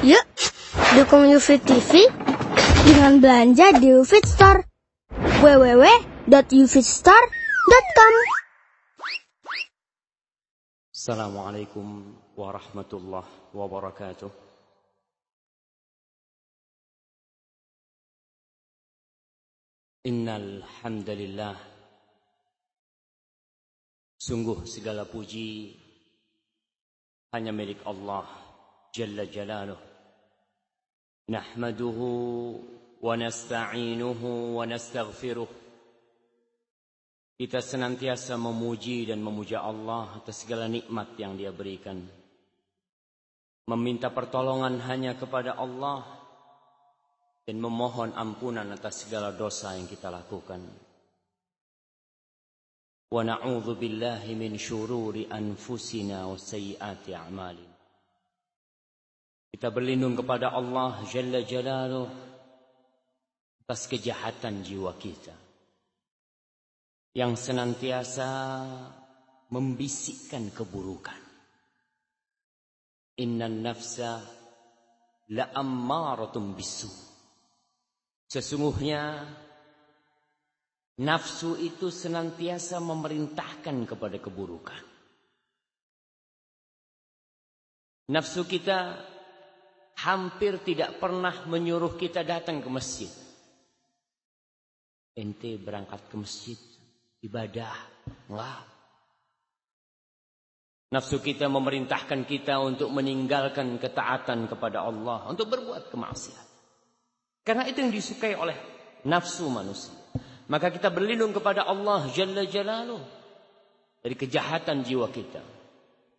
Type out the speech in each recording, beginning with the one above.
Yuk, dukung UFIT TV dengan belanja di UFIT Store. www.ufitstore.com Assalamualaikum warahmatullahi wabarakatuh. Innal hamdalillah Sungguh segala puji hanya milik Allah Jalla Jalaluh. Nasta'inuhu wa nastaghfiruh. Kita senantiasa memuji dan memuja Allah atas segala nikmat yang Dia berikan. Meminta pertolongan hanya kepada Allah dan memohon ampunan atas segala dosa yang kita lakukan. Wa na'udzu billahi min syururi anfusina wa sayyiati a'malina. Kita berlindung kepada Allah Jalla Jalaluh atas kejahatan jiwa kita yang senantiasa membisikkan keburukan. Innan nafsa la ammaratun bisu. Sesungguhnya Nafsu itu senantiasa memerintahkan kepada keburukan. Nafsu kita hampir tidak pernah menyuruh kita datang ke masjid. Ente berangkat ke masjid, ibadah, enggak. Nafsu kita memerintahkan kita untuk meninggalkan ketaatan kepada Allah, untuk berbuat kemaksiatan. Karena itu yang disukai oleh nafsu manusia. Maka kita berlindung kepada Allah Jalla Jalaluh dari kejahatan jiwa kita.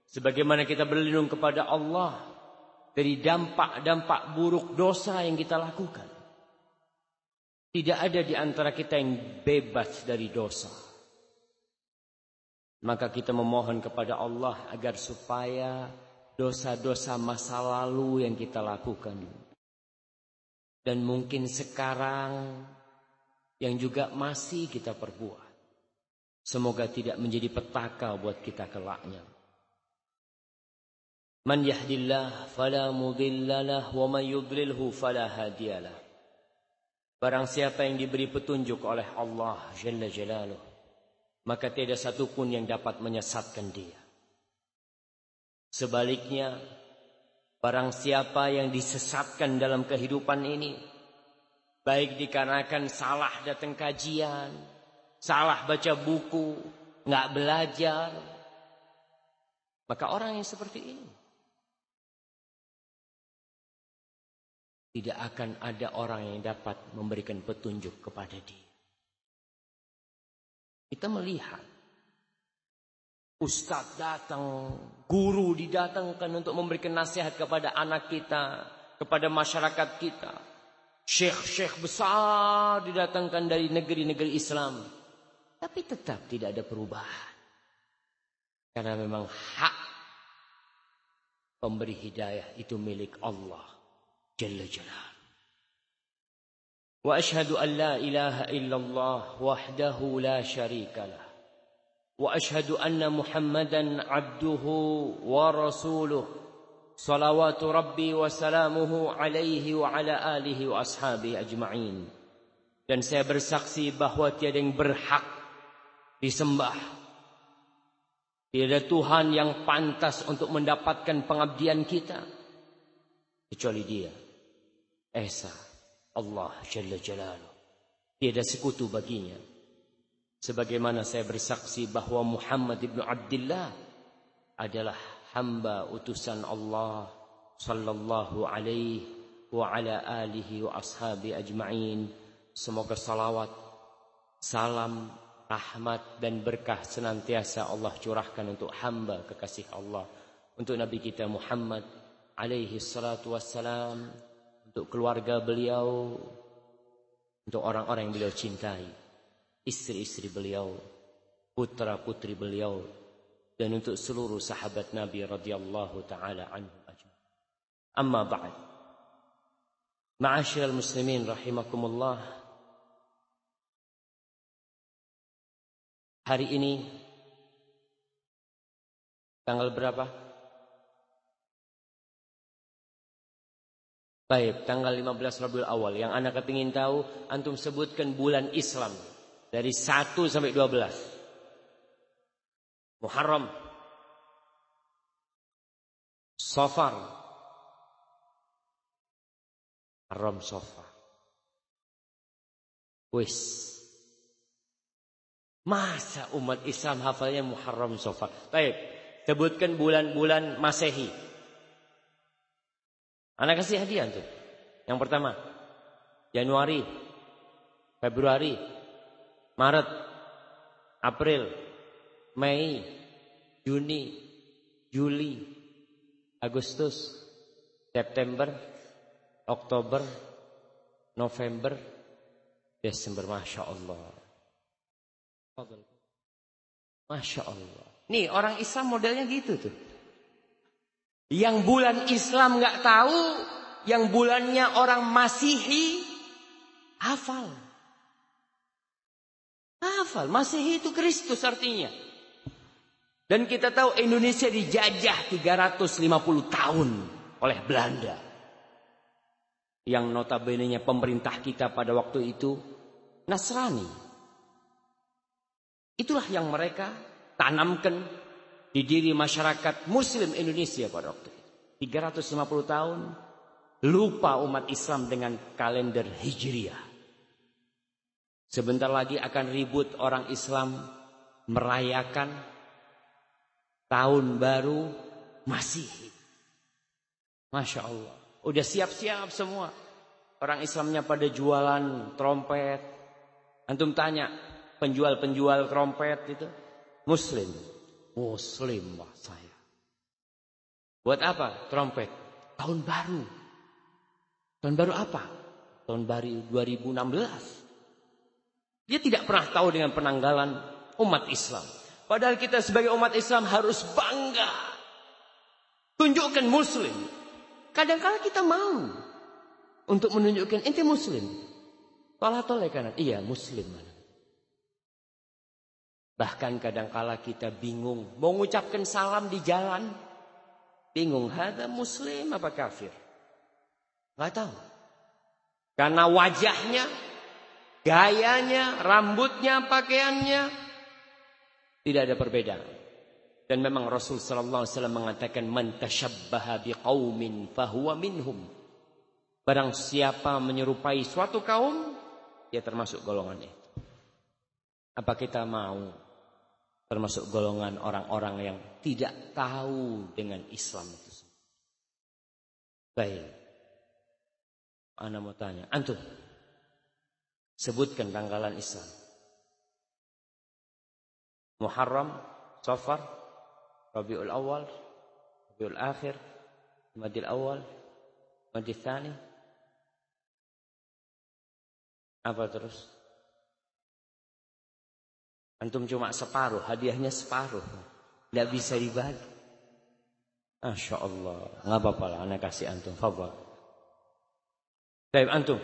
Sebagaimana kita berlindung kepada Allah dari dampak-dampak buruk dosa yang kita lakukan. Tidak ada di antara kita yang bebas dari dosa. Maka kita memohon kepada Allah agar supaya dosa-dosa masa lalu yang kita lakukan. Dan mungkin sekarang yang juga masih kita perbuat. Semoga tidak menjadi petaka buat kita kelaknya. Man yahdillah fala mudhillalah wa man yudlilhu fala hadiyalah. Barang siapa yang diberi petunjuk oleh Allah Jalla Jalaluh, maka tidak satu pun yang dapat menyesatkan dia. Sebaliknya, barang siapa yang disesatkan dalam kehidupan ini, Baik dikarenakan salah datang kajian, salah baca buku, nggak belajar. Maka orang yang seperti ini tidak akan ada orang yang dapat memberikan petunjuk kepada dia. Kita melihat Ustadz datang, guru didatangkan untuk memberikan nasihat kepada anak kita, kepada masyarakat kita. Syekh-syekh besar didatangkan dari negeri-negeri Islam. Tapi tetap tidak ada perubahan. Karena memang hak pemberi hidayah itu milik Allah. Jalla Jalal. Wa ashhadu an la ilaha illallah wahdahu la syarika lah. Wa ashhadu anna Muhammadan abduhu wa rasuluh. صلوات ربي وسلامه عليه وعلى آله وأصحابه أجمعين dan saya bersaksi bahwa tiada yang berhak disembah tiada Tuhan yang pantas untuk mendapatkan pengabdian kita kecuali dia Esa Allah Jalla Jalaluh tiada sekutu baginya. Sebagaimana saya bersaksi bahwa Muhammad ibnu Abdullah adalah hamba utusan Allah sallallahu alaihi wa ala alihi wa ashabi ajma'in. Semoga salawat salam rahmat dan berkah senantiasa Allah curahkan untuk hamba kekasih Allah. Untuk nabi kita Muhammad alaihi salatu wassalam untuk keluarga beliau untuk orang-orang yang beliau cintai istri-istri beliau putra-putri beliau dan untuk seluruh sahabat Nabi radhiyallahu taala anhu ajma'in. Amma ba'd. Ma'asyiral muslimin rahimakumullah. Hari ini tanggal berapa? Baik, tanggal 15 Rabiul Awal. Yang anak kepingin tahu, antum sebutkan bulan Islam. Dari 1 sampai 12. Muharram. Safar. Muharram Safar. Wis. Masa umat Islam hafalnya Muharram Safar. Baik, sebutkan bulan-bulan Masehi. Anak kasih hadiah tuh. Yang pertama, Januari, Februari, Maret, April, Mei, Juni, Juli, Agustus, September, Oktober, November, Desember. Masya Allah. Masya Allah. Nih orang Islam modelnya gitu tuh. Yang bulan Islam nggak tahu, yang bulannya orang Masihi hafal. Hafal, Masihi itu Kristus artinya. Dan kita tahu Indonesia dijajah 350 tahun oleh Belanda. Yang notabene pemerintah kita pada waktu itu Nasrani. Itulah yang mereka tanamkan di diri masyarakat muslim Indonesia pada waktu itu. 350 tahun lupa umat Islam dengan kalender Hijriah. Sebentar lagi akan ribut orang Islam merayakan tahun baru Masihi. Masya Allah. Udah siap-siap semua. Orang Islamnya pada jualan trompet. Antum tanya penjual-penjual trompet itu. Muslim. Muslim wah saya. Buat apa? Trompet. Tahun baru. Tahun baru apa? Tahun baru 2016. Dia tidak pernah tahu dengan penanggalan umat Islam. Padahal kita sebagai umat Islam harus bangga. Tunjukkan muslim. Kadang-kala kita mau untuk menunjukkan ente muslim. Salah toleh kanan. Iya muslim. Bahkan kadangkala kita bingung. Mau mengucapkan salam di jalan. Bingung. Ada muslim apa kafir? Gak tahu. Karena wajahnya, gayanya, rambutnya, pakaiannya. Tidak ada perbedaan. Dan memang Rasul sallallahu alaihi wasallam mengatakan man tashabbaha biqaumin fahuwa minhum. Barang siapa menyerupai suatu kaum, dia termasuk golongannya. Apa kita mau Termasuk golongan orang-orang yang tidak tahu dengan Islam itu. Baik. Anda mau tanya, antum sebutkan tanggalan Islam. Muharram, Safar, Rabiul Awal, Rabiul Akhir, Madil Awal, Madil Thani. Apa terus? Antum cuma separuh, hadiahnya separuh. Tidak bisa dibagi. Masya Allah. Nggak apa-apa lah, anak kasih antum. Fabel. Baik, antum.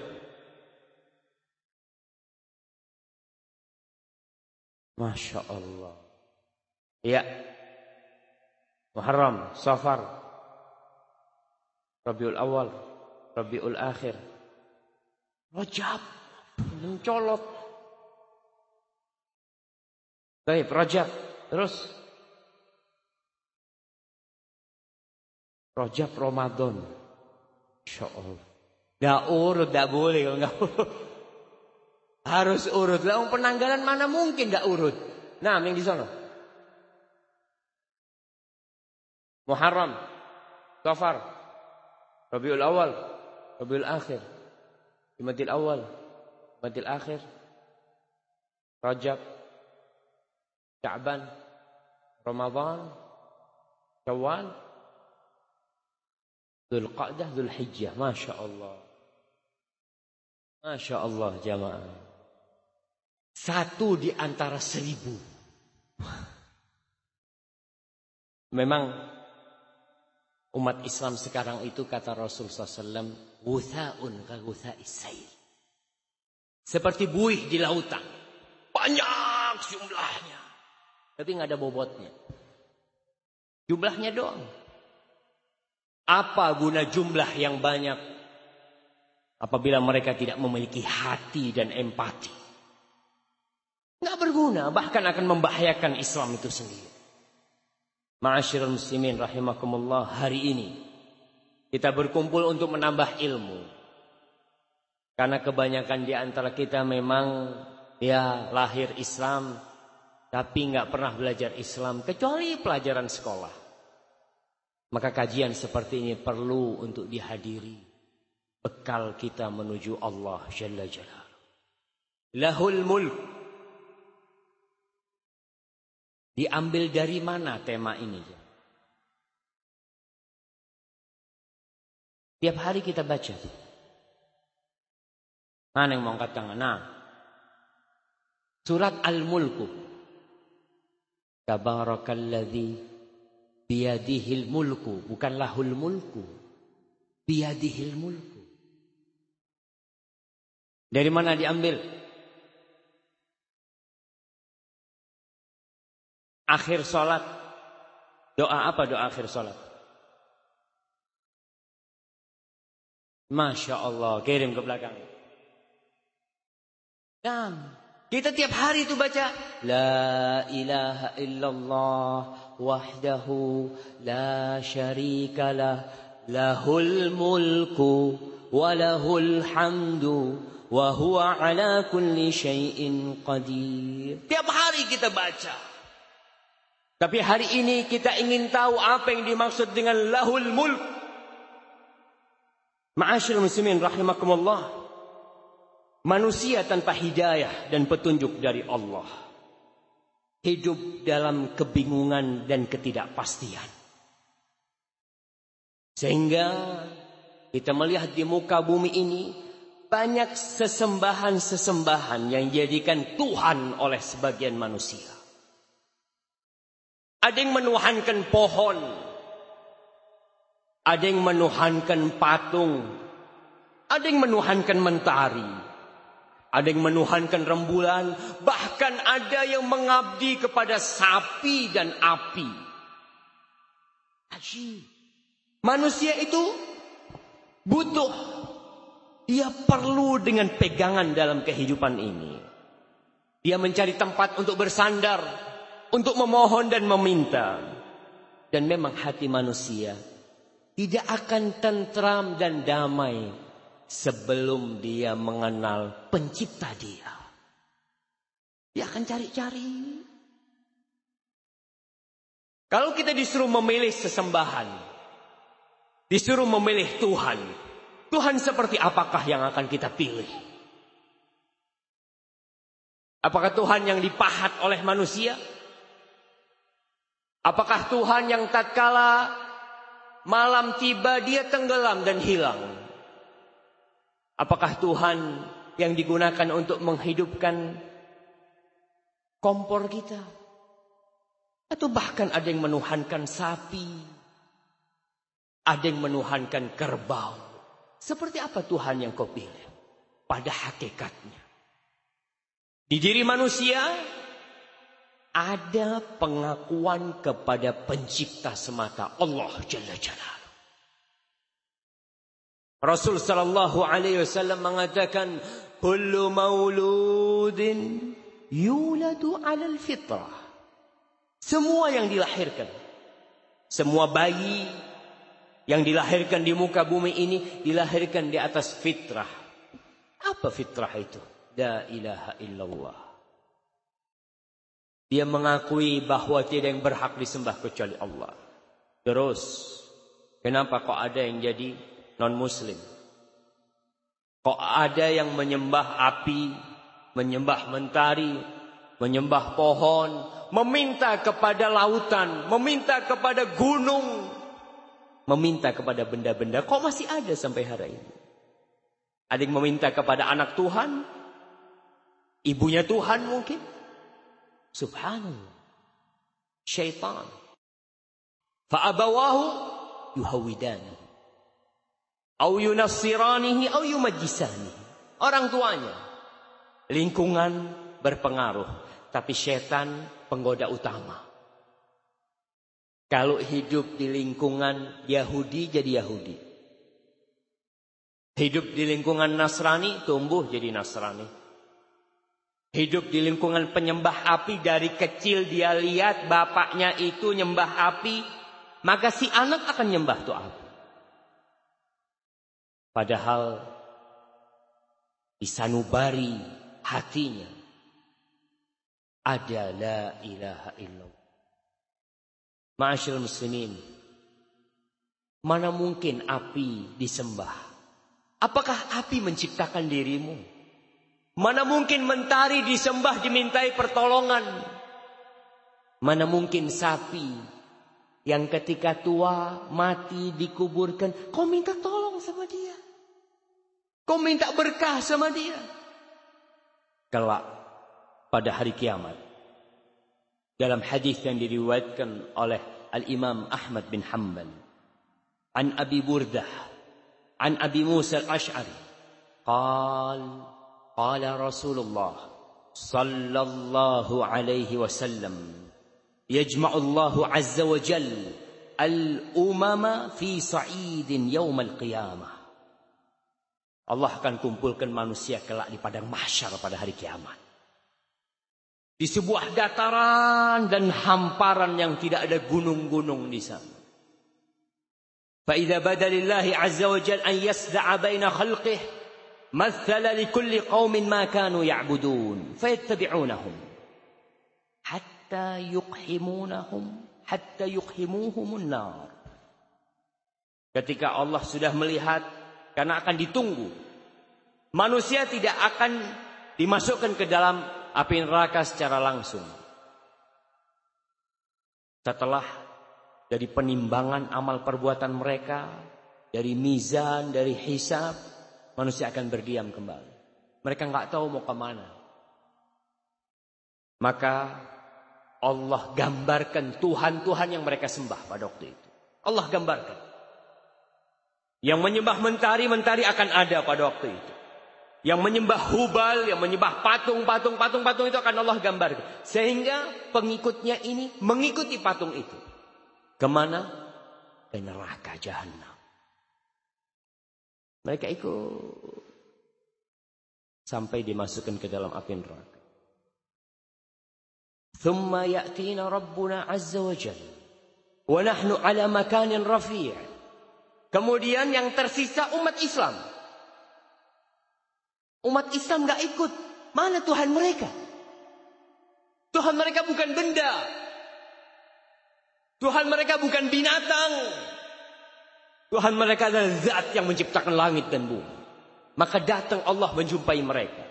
Masya Allah. Ya. Muharram, Safar, Rabiul Awal, Rabiul Akhir, Rajab, mencolot. Baik, Rajab. Terus. Rajab Ramadan. Insya Allah. Nggak urut, nggak boleh kalau nggak urut. Harus urut. Lah penanggalan mana mungkin nggak urut. Nah, yang di sana. Muharram, Safar, Rabiul Awal, Rabiul Akhir, Jumadil Awal, Jumadil Akhir, Rajab, Sya'ban, Ramadan, Syawal, Dzulqa'dah, Dzulhijjah. Masya Allah. Masya Allah jamaah. Satu di antara seribu. Memang umat Islam sekarang itu kata Rasul SAW, Wutha'un ka isair. Seperti buih di lautan. Banyak jumlahnya. Tapi nggak ada bobotnya. Jumlahnya doang. Apa guna jumlah yang banyak apabila mereka tidak memiliki hati dan empati. Nggak berguna, bahkan akan membahayakan Islam itu sendiri. Ma'asyiral muslimin rahimakumullah, hari ini kita berkumpul untuk menambah ilmu. Karena kebanyakan di antara kita memang ya lahir Islam tapi nggak pernah belajar Islam kecuali pelajaran sekolah. Maka kajian seperti ini perlu untuk dihadiri. Bekal kita menuju Allah Jalla Jalla. Lahul mulk Diambil dari mana tema ini? Tiap hari kita baca. Mana yang mau angkat tangan? Nah. Surat Al-Mulku. Tabarakalladzi biyadihil mulku. Bukan lahul mulku. Biyadihil mulku. Dari mana diambil? Akhir sholat. Doa apa doa akhir sholat? Masya Allah. Kirim ke belakang. Nah, kita tiap hari itu baca. La ilaha illallah wahdahu la syarikalah lahul mulku walahul hamdu wa huwa ala kulli syai'in qadir. Tiap hari kita baca. Tapi hari ini kita ingin tahu apa yang dimaksud dengan lahul mulk. Ma'asyil muslimin rahimakumullah. Manusia tanpa hidayah dan petunjuk dari Allah. Hidup dalam kebingungan dan ketidakpastian. Sehingga kita melihat di muka bumi ini banyak sesembahan-sesembahan yang dijadikan Tuhan oleh sebagian manusia. Ada yang menuhankan pohon. Ada yang menuhankan patung. Ada yang menuhankan mentari. Ada yang menuhankan rembulan. Bahkan ada yang mengabdi kepada sapi dan api. Aji. Manusia itu butuh. Dia perlu dengan pegangan dalam kehidupan ini. Dia mencari tempat untuk bersandar untuk memohon dan meminta. Dan memang hati manusia tidak akan tentram dan damai sebelum dia mengenal pencipta dia. Dia akan cari-cari. Kalau kita disuruh memilih sesembahan, disuruh memilih Tuhan, Tuhan seperti apakah yang akan kita pilih? Apakah Tuhan yang dipahat oleh manusia? Apakah Tuhan yang tatkala malam tiba dia tenggelam dan hilang? Apakah Tuhan yang digunakan untuk menghidupkan kompor kita? Atau bahkan ada yang menuhankan sapi? Ada yang menuhankan kerbau? Seperti apa Tuhan yang kau pilih? Pada hakikatnya. Di diri manusia ada pengakuan kepada pencipta semata Allah Jalla Jalla. Rasul sallallahu alaihi wasallam mengatakan kullu mauludin yuladu 'alal fitrah. Semua yang dilahirkan, semua bayi yang dilahirkan di muka bumi ini dilahirkan di atas fitrah. Apa fitrah itu? La ilaha illallah. Dia mengakui bahwa tidak yang berhak disembah kecuali Allah. Terus, kenapa kok ada yang jadi non-muslim? Kok ada yang menyembah api, menyembah mentari, menyembah pohon, meminta kepada lautan, meminta kepada gunung, meminta kepada benda-benda. Kok masih ada sampai hari ini? Ada yang meminta kepada anak Tuhan, ibunya Tuhan mungkin. Subhanallah. Syaitan. Fa'abawahu yuhawidani. Au yunassiranihi au. Orang tuanya. Lingkungan berpengaruh. Tapi syaitan penggoda utama. Kalau hidup di lingkungan Yahudi jadi Yahudi. Hidup di lingkungan Nasrani, tumbuh jadi Nasrani. Hidup di lingkungan penyembah api dari kecil dia lihat bapaknya itu nyembah api, maka si anak akan nyembah tuh api. Padahal di sanubari hatinya ada la ilaha illallah. Ma'asyil muslimin, mana mungkin api disembah? Apakah api menciptakan dirimu? Mana mungkin mentari disembah dimintai pertolongan? Mana mungkin sapi yang ketika tua mati dikuburkan, kau minta tolong sama dia. Kau minta berkah sama dia. Kelak pada hari kiamat. Dalam hadis yang diriwayatkan oleh Al-Imam Ahmad bin Hanbal. An Abi Burdah أبي موسى الأشعري قال قال رسول الله صلى الله عليه وسلم يجمع الله عز وجل الأمم في صعيد يوم القيامة Allah akan kumpulkan manusia kelak di padang mahsyar pada hari kiamat. Di sebuah dataran dan hamparan yang tidak ada gunung-gunung di sana. فإذا بدا لله عز وجل أن يسدع بين خلقه مثل لكل قوم ما كانوا يعبدون فيتبعونهم حتى يقحمونهم حتى يقحموهم النار Ketika Allah sudah melihat karena akan ditunggu manusia tidak akan dimasukkan ke dalam api neraka secara langsung. Setelah dari penimbangan amal perbuatan mereka, dari mizan, dari hisab, manusia akan berdiam kembali. Mereka nggak tahu mau ke mana. Maka Allah gambarkan Tuhan-Tuhan yang mereka sembah pada waktu itu. Allah gambarkan. Yang menyembah mentari, mentari akan ada pada waktu itu. Yang menyembah hubal, yang menyembah patung, patung, patung, patung itu akan Allah gambarkan. Sehingga pengikutnya ini mengikuti patung itu. Kemana? Ke neraka jahanam. Mereka ikut. Sampai dimasukkan ke dalam api neraka. ثم يأتينا ربنا عز وجل ونحن على مكان رفيع Kemudian yang tersisa umat Islam. Umat Islam gak ikut. Mana Tuhan mereka? Tuhan mereka bukan benda. Tuhan mereka bukan binatang. Tuhan mereka adalah zat yang menciptakan langit dan bumi. Maka datang Allah menjumpai mereka.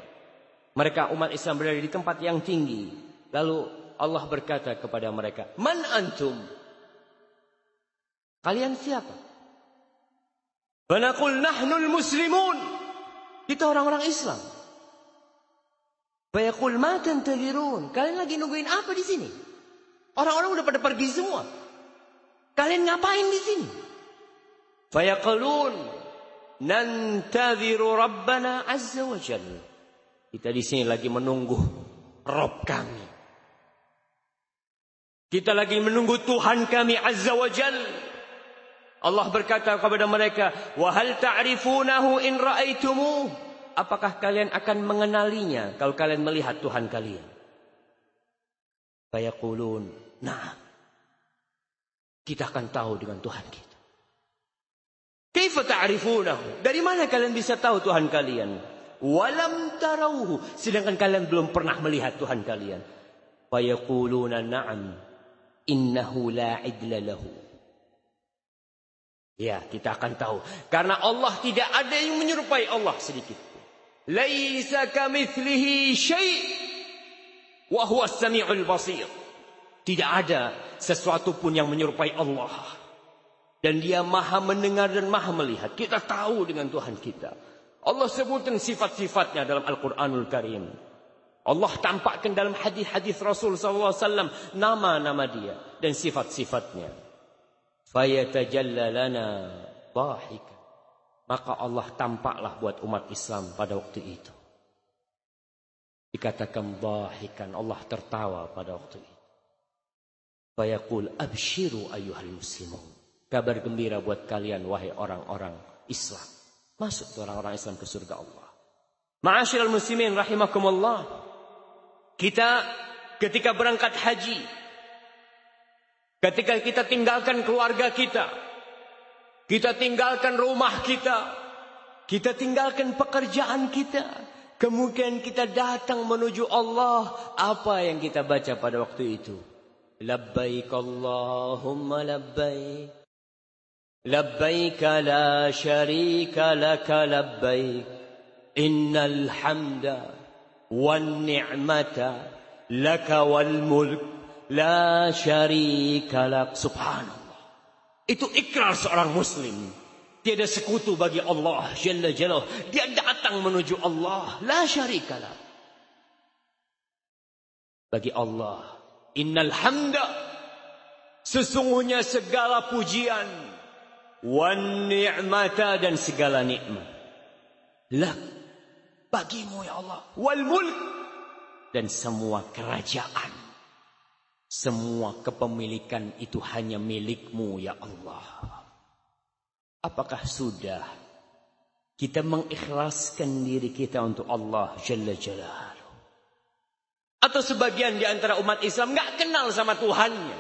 Mereka umat Islam berada di tempat yang tinggi. Lalu Allah berkata kepada mereka, Man antum? Kalian siapa? Banakul nahnul muslimun. Kita orang-orang Islam. Bayakul ma tantazirun. Kalian lagi nungguin apa di sini? Orang-orang udah pada pergi semua. Kalian ngapain di sini? Fayaqulun nantadhiru rabbana azza wa jalla. Kita di sini lagi menunggu Rob kami. Kita lagi menunggu Tuhan kami azza wa jalla. Allah berkata kepada mereka, "Wa hal ta'rifunahu in ra'aitumuh?" Apakah kalian akan mengenalinya kalau kalian melihat Tuhan kalian? Fayaqulun Nah, kita akan tahu dengan Tuhan kita. Kaifa ta'rifunahu? Dari mana kalian bisa tahu Tuhan kalian? Walam tarauhu. Sedangkan kalian belum pernah melihat Tuhan kalian. Fayaquluna na'am. Innahu la idla lahu. Ya, kita akan tahu. Karena Allah tidak ada yang menyerupai Allah sedikit. Laisa kamithlihi syai' wa huwa as-sami'ul basir. Tidak ada sesuatu pun yang menyerupai Allah. Dan dia maha mendengar dan maha melihat. Kita tahu dengan Tuhan kita. Allah sebutkan sifat-sifatnya dalam Al-Quranul Karim. Allah tampakkan dalam hadis-hadis Rasul SAW nama-nama dia dan sifat-sifatnya. Fayatajalla lana bahika. Maka Allah tampaklah buat umat Islam pada waktu itu. Dikatakan bahikan Allah tertawa pada waktu itu. Fayaqul abshiru ayuhal muslimun. Kabar gembira buat kalian wahai orang-orang Islam. Masuk orang-orang Islam ke surga Allah. Ma'asyiral muslimin rahimakumullah. Kita ketika berangkat haji, Ketika kita tinggalkan keluarga kita, kita tinggalkan rumah kita, kita tinggalkan pekerjaan kita, kemudian kita datang menuju Allah, apa yang kita baca pada waktu itu? Labbaik Allahumma labbaik. Labbaik la syarika laka labbaik. Innal hamda wan ni'mata laka wal mulk La syarika lak subhanallah. Itu ikrar seorang muslim. Tiada sekutu bagi Allah jalla Jalla Dia datang menuju Allah. La syarika lak. Bagi Allah. Innal hamda. Sesungguhnya segala pujian. Wan ni'mata dan segala nikmat. Lak. Bagimu ya Allah. Wal mulk. Dan semua kerajaan. Semua kepemilikan itu hanya milikmu ya Allah. Apakah sudah kita mengikhlaskan diri kita untuk Allah Jalla Jalaluhu? Atau sebagian di antara umat Islam nggak kenal sama Tuhannya?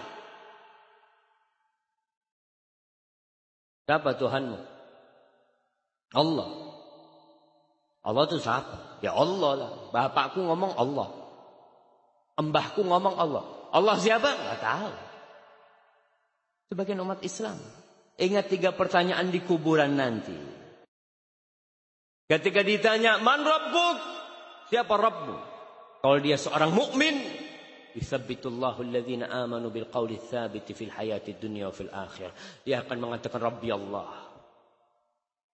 Siapa Tuhanmu? Allah. Allah itu siapa? Ya Allah lah. Bapakku ngomong Allah. Embahku ngomong Allah. Allah siapa? Enggak tahu. Sebagian umat Islam. Ingat tiga pertanyaan di kuburan nanti. Ketika ditanya, Man Rabbuk? Siapa Rabbu? Kalau dia seorang mukmin, Yuthabbitullahu alladhina amanu bil qawli thabiti fil hayati dunya wa fil akhir. Dia akan mengatakan Rabbi Allah.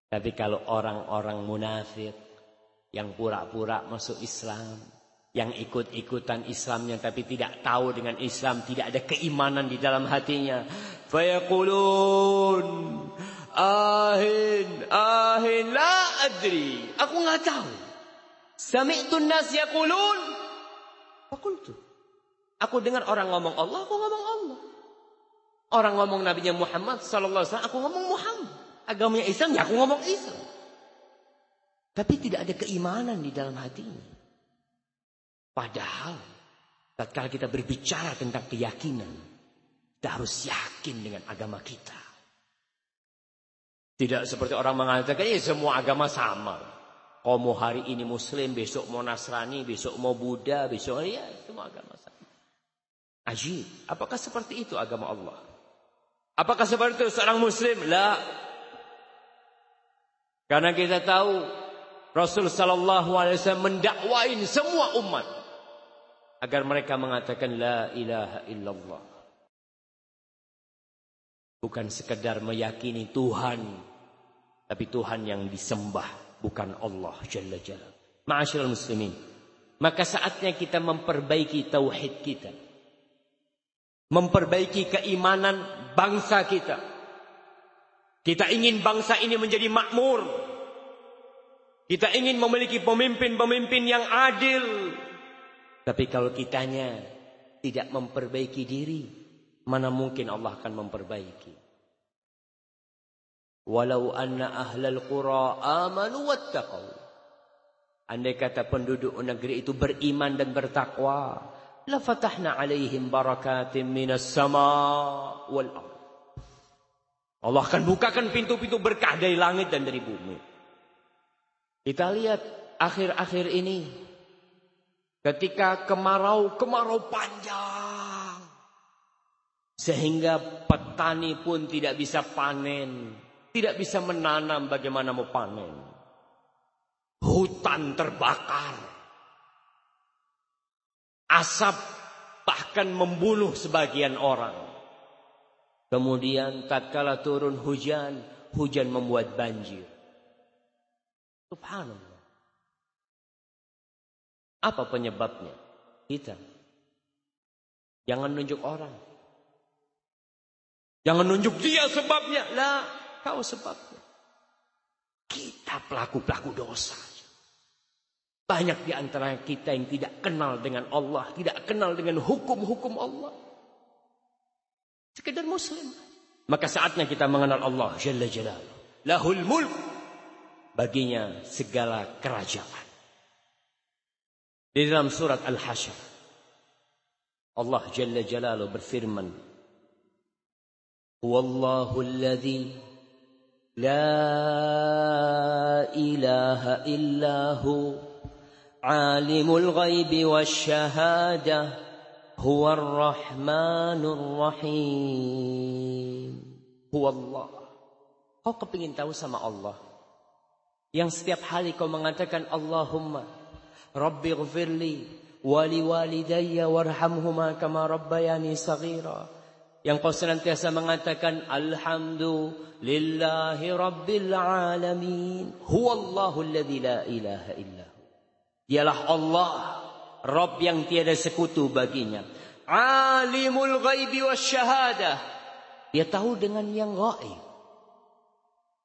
Tapi kalau orang-orang munafik yang pura-pura masuk Islam, yang ikut-ikutan Islamnya tapi tidak tahu dengan Islam, tidak ada keimanan di dalam hatinya. Fayaqulun ahin ahin la adri. Aku nggak tahu. Sami'tu nas yaqulun. Fakultu. Aku dengar orang ngomong Allah, aku ngomong Allah. Orang ngomong Nabi Muhammad sallallahu alaihi aku ngomong Muhammad. Agamanya Islam, ya aku ngomong Islam. Tapi tidak ada keimanan di dalam hatinya. Padahal tatkala kita berbicara tentang keyakinan, kita harus yakin dengan agama kita. Tidak seperti orang mengatakan, ya semua agama sama. Kau mau hari ini Muslim, besok mau Nasrani, besok mau Buddha, besok ya semua agama sama. Ajib. Apakah seperti itu agama Allah? Apakah seperti itu seorang muslim? La. Karena kita tahu Rasul sallallahu alaihi wasallam mendakwain semua umat agar mereka mengatakan la ilaha illallah. Bukan sekedar meyakini Tuhan, tapi Tuhan yang disembah, bukan Allah jalla jalla. Ma'asyiral muslimin, maka saatnya kita memperbaiki tauhid kita memperbaiki keimanan bangsa kita. Kita ingin bangsa ini menjadi makmur. Kita ingin memiliki pemimpin-pemimpin yang adil. Tapi kalau kitanya tidak memperbaiki diri, mana mungkin Allah akan memperbaiki? Walau anna ahlal qura amanu wattaqau. Andai kata penduduk negeri itu beriman dan bertakwa, lafatahna alaihim barakatim minas sama wal ard. Allah akan bukakan pintu-pintu berkah dari langit dan dari bumi. Kita lihat akhir-akhir ini ketika kemarau kemarau panjang sehingga petani pun tidak bisa panen, tidak bisa menanam bagaimana mau panen. Hutan terbakar. Asap bahkan membunuh sebagian orang. Kemudian tatkala turun hujan, hujan membuat banjir. Subhanallah. Apa penyebabnya? Kita. Jangan nunjuk orang. Jangan nunjuk dia sebabnya. Lah, kau sebabnya. Kita pelaku-pelaku dosa. Banyak di antara kita yang tidak kenal dengan Allah, tidak kenal dengan hukum-hukum Allah. Sekedar muslim. Maka saatnya kita mengenal Allah Jalla Jalal. Lahul mulk baginya segala kerajaan. Di dalam surat Al-Hasyr Allah Jalla Jalaluhu berfirman Huwallahu alladhi la ilaha illahu alimul ghaibi wasyahadah huwar rahmanur rahim. Huwallah. Kau kepingin tahu sama Allah? Yang setiap hari kau mengatakan Allahumma Rabbi ghafirli wali walidayya warhamhuma kama rabbayani saghira. Yang kau senantiasa mengatakan Alhamdulillahi Rabbil Alamin. Huwallahu alladhi la ilaha illahu. Dialah Allah, Rabb yang tiada sekutu baginya. Alimul ghaibi wasyahadah. Dia tahu dengan yang gaib.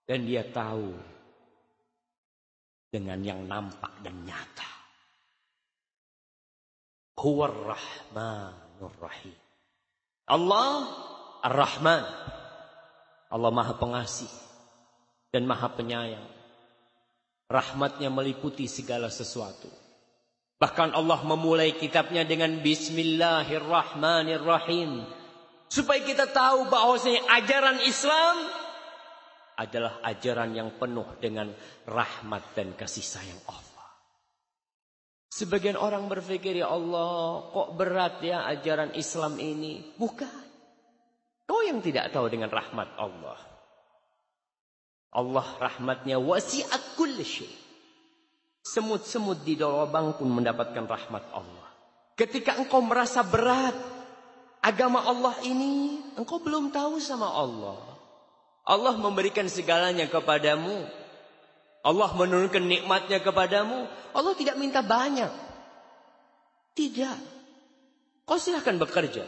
Dan dia tahu dengan yang nampak dan nyata. Huwar Rahmanur Rahim. Allah Ar-Rahman. Allah Maha Pengasih dan Maha Penyayang. Rahmatnya meliputi segala sesuatu. Bahkan Allah memulai kitabnya dengan Bismillahirrahmanirrahim. Supaya kita tahu bahwasanya ajaran Islam adalah ajaran yang penuh dengan rahmat dan kasih sayang Allah. Sebagian orang berpikir ya Allah kok berat ya ajaran Islam ini. Bukan. Kau yang tidak tahu dengan rahmat Allah. Allah rahmatnya wasiat kulli Semut-semut di lubang pun mendapatkan rahmat Allah. Ketika engkau merasa berat agama Allah ini, engkau belum tahu sama Allah. Allah memberikan segalanya kepadamu. Allah menurunkan nikmatnya kepadamu. Allah tidak minta banyak. Tidak. Kau silahkan bekerja.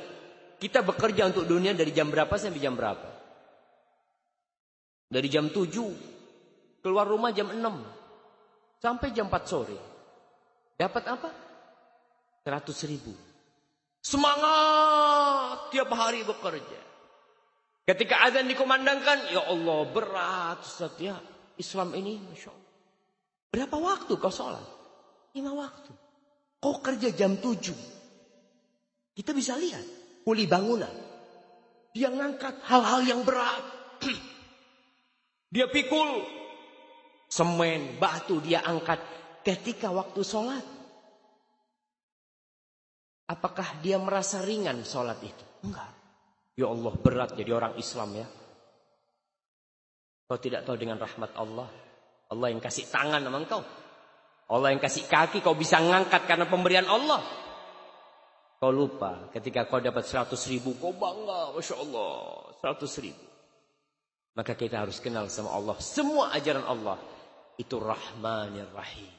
Kita bekerja untuk dunia dari jam berapa sampai jam berapa? Dari jam 7. Keluar rumah jam 6. Sampai jam 4 sore. Dapat apa? 100 ribu. Semangat tiap hari bekerja. Ketika azan dikumandangkan, ya Allah berat Ustaz ya. Islam ini Masya Allah. Berapa waktu kau sholat? Lima waktu. Kau kerja jam tujuh. Kita bisa lihat. Kuli bangunan. Dia ngangkat hal-hal yang berat. dia pikul. Semen, batu dia angkat. Ketika waktu sholat. Apakah dia merasa ringan sholat itu? Enggak. Ya Allah berat jadi orang Islam ya. Kau tidak tahu dengan rahmat Allah. Allah yang kasih tangan sama engkau. Allah yang kasih kaki kau bisa ngangkat karena pemberian Allah. Kau lupa ketika kau dapat 100 ribu kau bangga. Masya Allah 100 ribu. Maka kita harus kenal sama Allah. Semua ajaran Allah itu Rahmanir Rahim.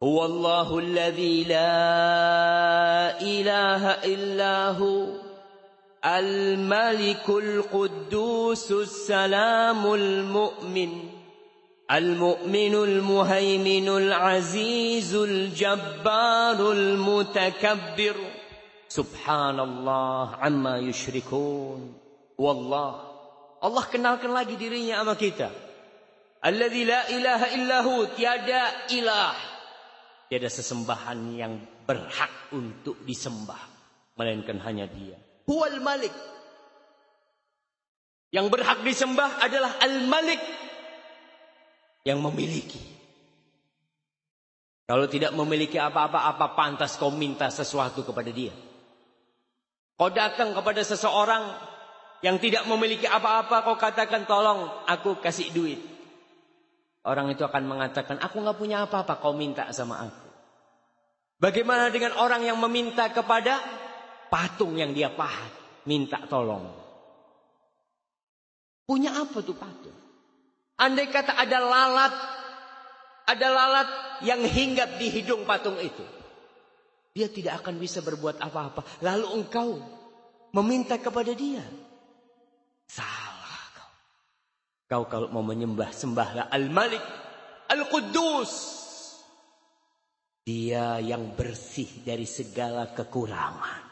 Huwallahu alladhi la ilaha illahu الملك القدوس السلام المؤمن المؤمن المهيمن العزيز الجبار المتكبر. سبحان الله عما يشركون. والله الله كنا كنا قدرين يا أمكيتا الذي لا إله إلا هو تيادا إله tiada sesembahan yang berhak untuk disembah melainkan hanya dia. Huwal Malik. Yang berhak disembah adalah Al-Malik. Yang memiliki. Kalau tidak memiliki apa-apa, apa pantas kau minta sesuatu kepada dia. Kau datang kepada seseorang yang tidak memiliki apa-apa, kau katakan tolong aku kasih duit. Orang itu akan mengatakan, aku nggak punya apa-apa, kau minta sama aku. Bagaimana dengan orang yang meminta kepada patung yang dia pahat, minta tolong. Punya apa tuh patung? Andai kata ada lalat, ada lalat yang hinggap di hidung patung itu. Dia tidak akan bisa berbuat apa-apa. Lalu engkau meminta kepada dia. Salah kau. Kau kalau mau menyembah, sembahlah Al-Malik, Al-Quddus. Dia yang bersih dari segala kekurangan.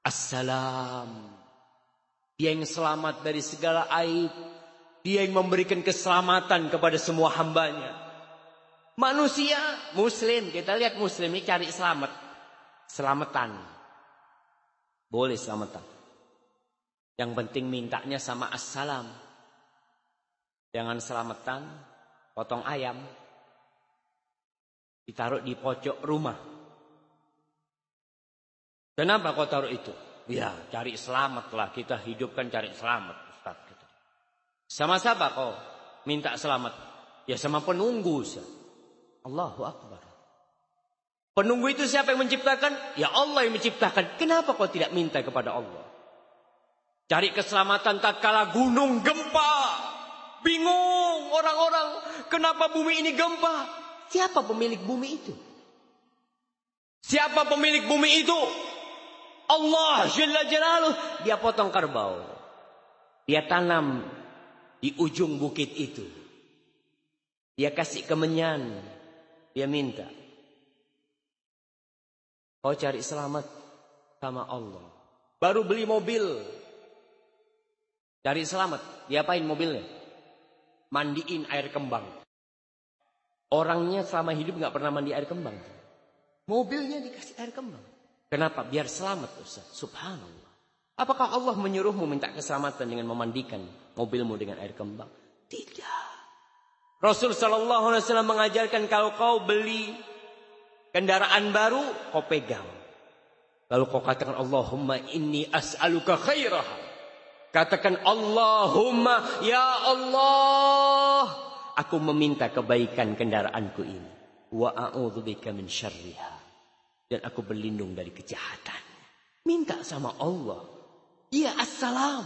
Assalam. Dia yang selamat dari segala aib. Dia yang memberikan keselamatan kepada semua hambanya. Manusia, muslim. Kita lihat muslim ini cari selamat. Selamatan. Boleh selamatan. Yang penting mintanya sama assalam. Jangan selamatan, potong ayam. Ditaruh di pojok rumah. Kenapa kau taruh itu? Ya, cari selamat lah. Kita hidupkan cari selamat, Ustaz. Gitu. Sama siapa kau minta selamat? Ya sama penunggu. Ustaz. Allahu Akbar. Penunggu itu siapa yang menciptakan? Ya Allah yang menciptakan. Kenapa kau tidak minta kepada Allah? Cari keselamatan tak kala gunung gempa. Bingung orang-orang. Kenapa bumi ini gempa? Siapa pemilik bumi itu? Siapa pemilik bumi itu? Allah Jalla Jalaluh. Dia potong kerbau. Dia tanam di ujung bukit itu. Dia kasih kemenyan. Dia minta. Kau cari selamat sama Allah. Baru beli mobil. Cari selamat. Diapain mobilnya? Mandiin air kembang. Orangnya selama hidup nggak pernah mandi air kembang. Mobilnya dikasih air kembang. Kenapa? Biar selamat Ustaz. Subhanallah. Apakah Allah menyuruhmu minta keselamatan dengan memandikan mobilmu dengan air kembang? Tidak. Rasul Shallallahu Alaihi Wasallam mengajarkan kalau kau beli kendaraan baru, kau pegang. Lalu kau katakan Allahumma inni as'aluka khairah. Katakan Allahumma ya Allah. Aku meminta kebaikan kendaraanku ini. Wa a'udzubika min syarriha dan aku berlindung dari kejahatan. Minta sama Allah. Iya assalam.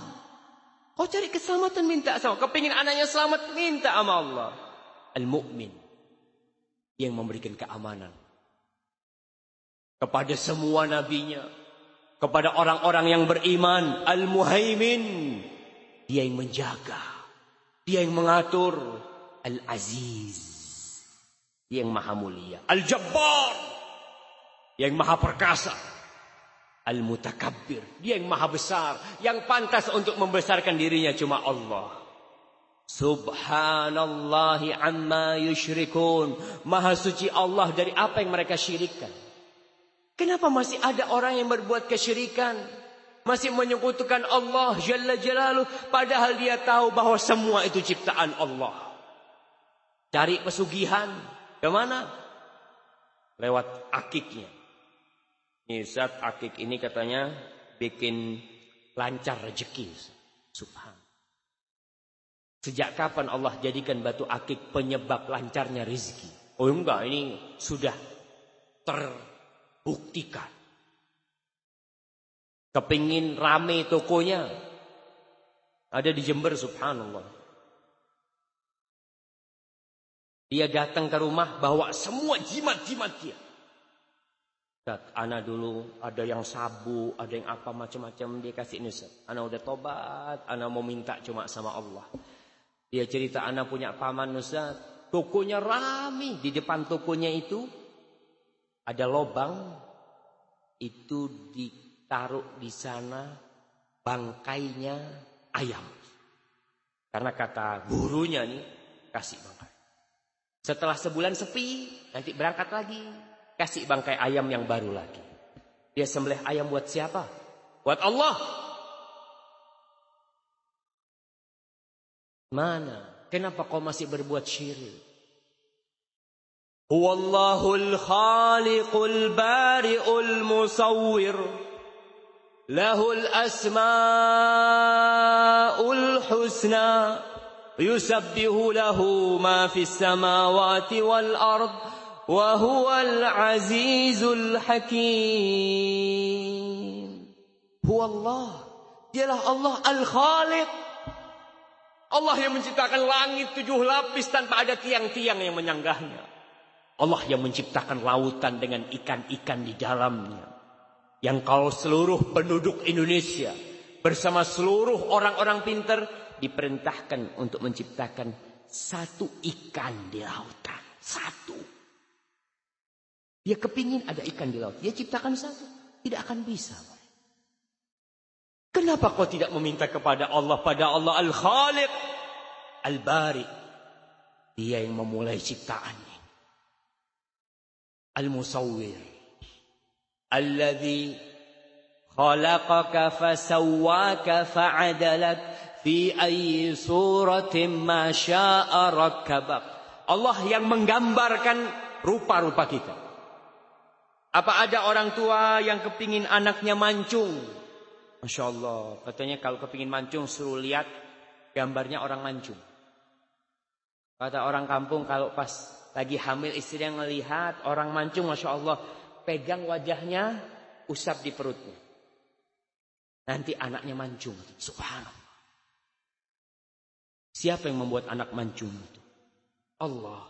Kau cari keselamatan minta sama. Kepingin anaknya selamat minta sama Allah. Al-mu'min. Yang memberikan keamanan. Kepada semua nabinya. Kepada orang-orang yang beriman. Al-muhaimin. Dia yang menjaga. Dia yang mengatur. Al-aziz. Dia yang maha mulia. Al-jabbar yang maha perkasa. Al-mutakabbir. Dia yang maha besar. Yang pantas untuk membesarkan dirinya cuma Allah. Subhanallahi amma yushrikun. Maha suci Allah dari apa yang mereka syirikkan. Kenapa masih ada orang yang berbuat kesyirikan? Masih menyekutukan Allah Jalla Jalaluh. Padahal dia tahu bahwa semua itu ciptaan Allah. Cari pesugihan. Ke mana? Lewat akiknya. Nizat akik ini katanya bikin lancar rezeki. Subhan. Sejak kapan Allah jadikan batu akik penyebab lancarnya rezeki? Oh enggak, ini sudah terbuktikan. Kepingin rame tokonya. Ada di Jember subhanallah. Dia datang ke rumah bawa semua jimat-jimat dia. Ustaz, ana dulu ada yang sabu, ada yang apa macam-macam dia kasih ini Ustaz. Ana udah tobat, ana mau minta cuma sama Allah. Dia cerita ana punya paman Ustaz, tokonya rame di depan tokonya itu ada lobang itu ditaruh di sana bangkainya ayam. Karena kata gurunya nih kasih bangkai. Setelah sebulan sepi, nanti berangkat lagi. Kasih bangkai ayam yang baru lagi. Dia sembelih ayam buat siapa? Buat Allah. Mana? Kenapa kau masih berbuat syirik? Huwallahul khaliqul bari'ul musawwir. Lahul asma'ul husna. Yusabbihu lahu ma fis samawati wal ardh. وهو العزيز الحكيم هو الله dialah Allah Al-Khaliq Allah yang menciptakan langit tujuh lapis tanpa ada tiang-tiang yang menyanggahnya Allah yang menciptakan lautan dengan ikan-ikan di dalamnya yang kalau seluruh penduduk Indonesia bersama seluruh orang-orang pintar diperintahkan untuk menciptakan satu ikan di lautan satu dia kepingin ada ikan di laut. Dia ciptakan satu. Tidak akan bisa. Kenapa kau tidak meminta kepada Allah pada Allah Al-Khaliq? Al-Bari. Dia yang memulai ciptaannya. Al-Musawwir. Alladhi khalaqaka fasawwaka fa'adalak fi ayyi suratin ma sya'a rakkabak. Allah yang menggambarkan rupa-rupa kita. Apa ada orang tua yang kepingin anaknya mancung? Masya Allah. Katanya kalau kepingin mancung suruh lihat gambarnya orang mancung. Kata orang kampung kalau pas lagi hamil istri yang melihat orang mancung Masya Allah. Pegang wajahnya usap di perutnya. Nanti anaknya mancung. Subhanallah. Siapa yang membuat anak mancung itu? Allah.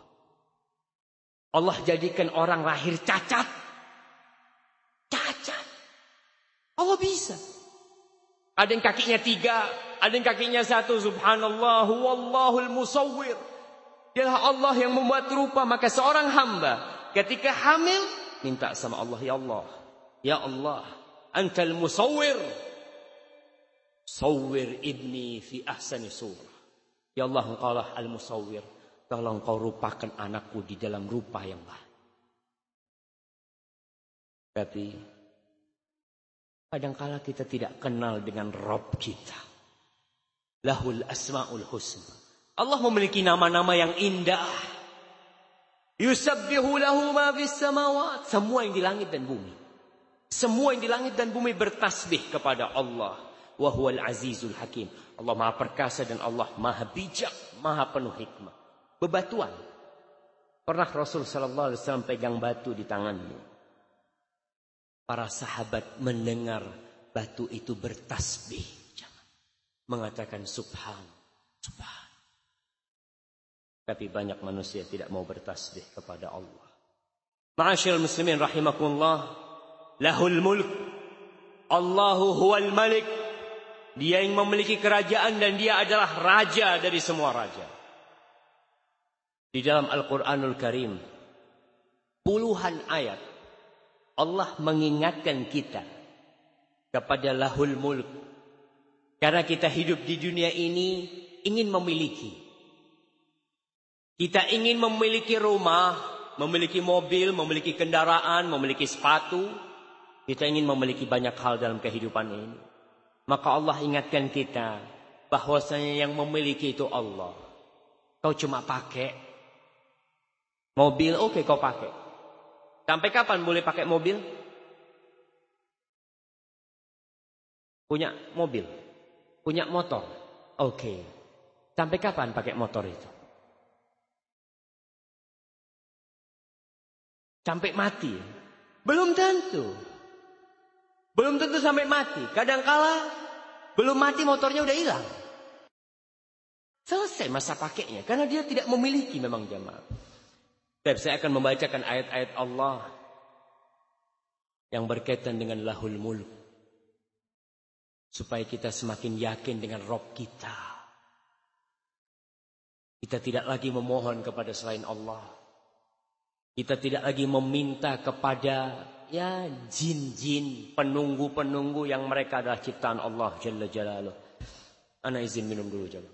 Allah jadikan orang lahir cacat Bisa. Ada yang kakinya tiga, ada yang kakinya satu. Subhanallah, wallahul musawwir. Dialah Allah yang membuat rupa. Maka seorang hamba ketika hamil minta sama Allah, ya Allah, ya Allah, antal musawwir. Sawwir ibni fi ahsani surah. Ya Allah, engkau lah al-musawwir. Tolong kau rupakan anakku di dalam rupa yang baik. Tapi Kadangkala kita tidak kenal dengan Rob kita. Lahul asma'ul husna. Allah memiliki nama-nama yang indah. Yusabbihu lahu ma fis samawat. Semua yang di langit dan bumi. Semua yang di langit dan bumi bertasbih kepada Allah. Wa huwal azizul hakim. Allah maha perkasa dan Allah maha bijak. Maha penuh hikmah. Bebatuan. Pernah Rasul sallallahu alaihi wasallam pegang batu di tangannya. Para sahabat mendengar batu itu bertasbih. Mengatakan subhan. Subhan. Tapi banyak manusia tidak mau bertasbih kepada Allah. Ma'asyil muslimin rahimakumullah. Lahul mulk. Allahu huwal malik. Dia yang memiliki kerajaan dan dia adalah raja dari semua raja. Di dalam Al-Quranul Karim. Puluhan ayat Allah mengingatkan kita kepada lahul mulk. Karena kita hidup di dunia ini ingin memiliki. Kita ingin memiliki rumah, memiliki mobil, memiliki kendaraan, memiliki sepatu. Kita ingin memiliki banyak hal dalam kehidupan ini. Maka Allah ingatkan kita bahwasanya yang memiliki itu Allah. Kau cuma pakai mobil, oke okay, kau pakai. Sampai kapan boleh pakai mobil? Punya mobil, punya motor. Oke. Okay. Sampai kapan pakai motor itu? Sampai mati. Belum tentu. Belum tentu sampai mati. Kadangkala belum mati motornya udah hilang. Selesai masa pakainya karena dia tidak memiliki memang jamaah. Dan saya akan membacakan ayat-ayat Allah yang berkaitan dengan lahul mulk. Supaya kita semakin yakin dengan Rob kita. Kita tidak lagi memohon kepada selain Allah. Kita tidak lagi meminta kepada ya jin-jin penunggu-penunggu yang mereka adalah ciptaan Allah Jalla Jalaluh. Ana izin minum dulu jamaah.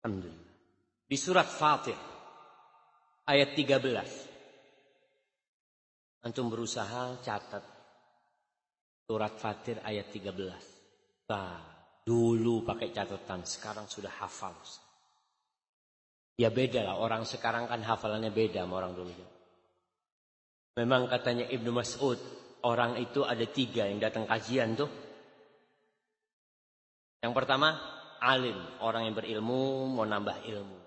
Alhamdulillah. Di surat Fatir ayat 13. Antum berusaha catat surat Fatir ayat 13. Nah, dulu pakai catatan, sekarang sudah hafal. Ya beda lah, orang sekarang kan hafalannya beda sama orang dulu. Memang katanya Ibnu Mas'ud, orang itu ada tiga yang datang kajian tuh. Yang pertama, alim, orang yang berilmu mau nambah ilmu.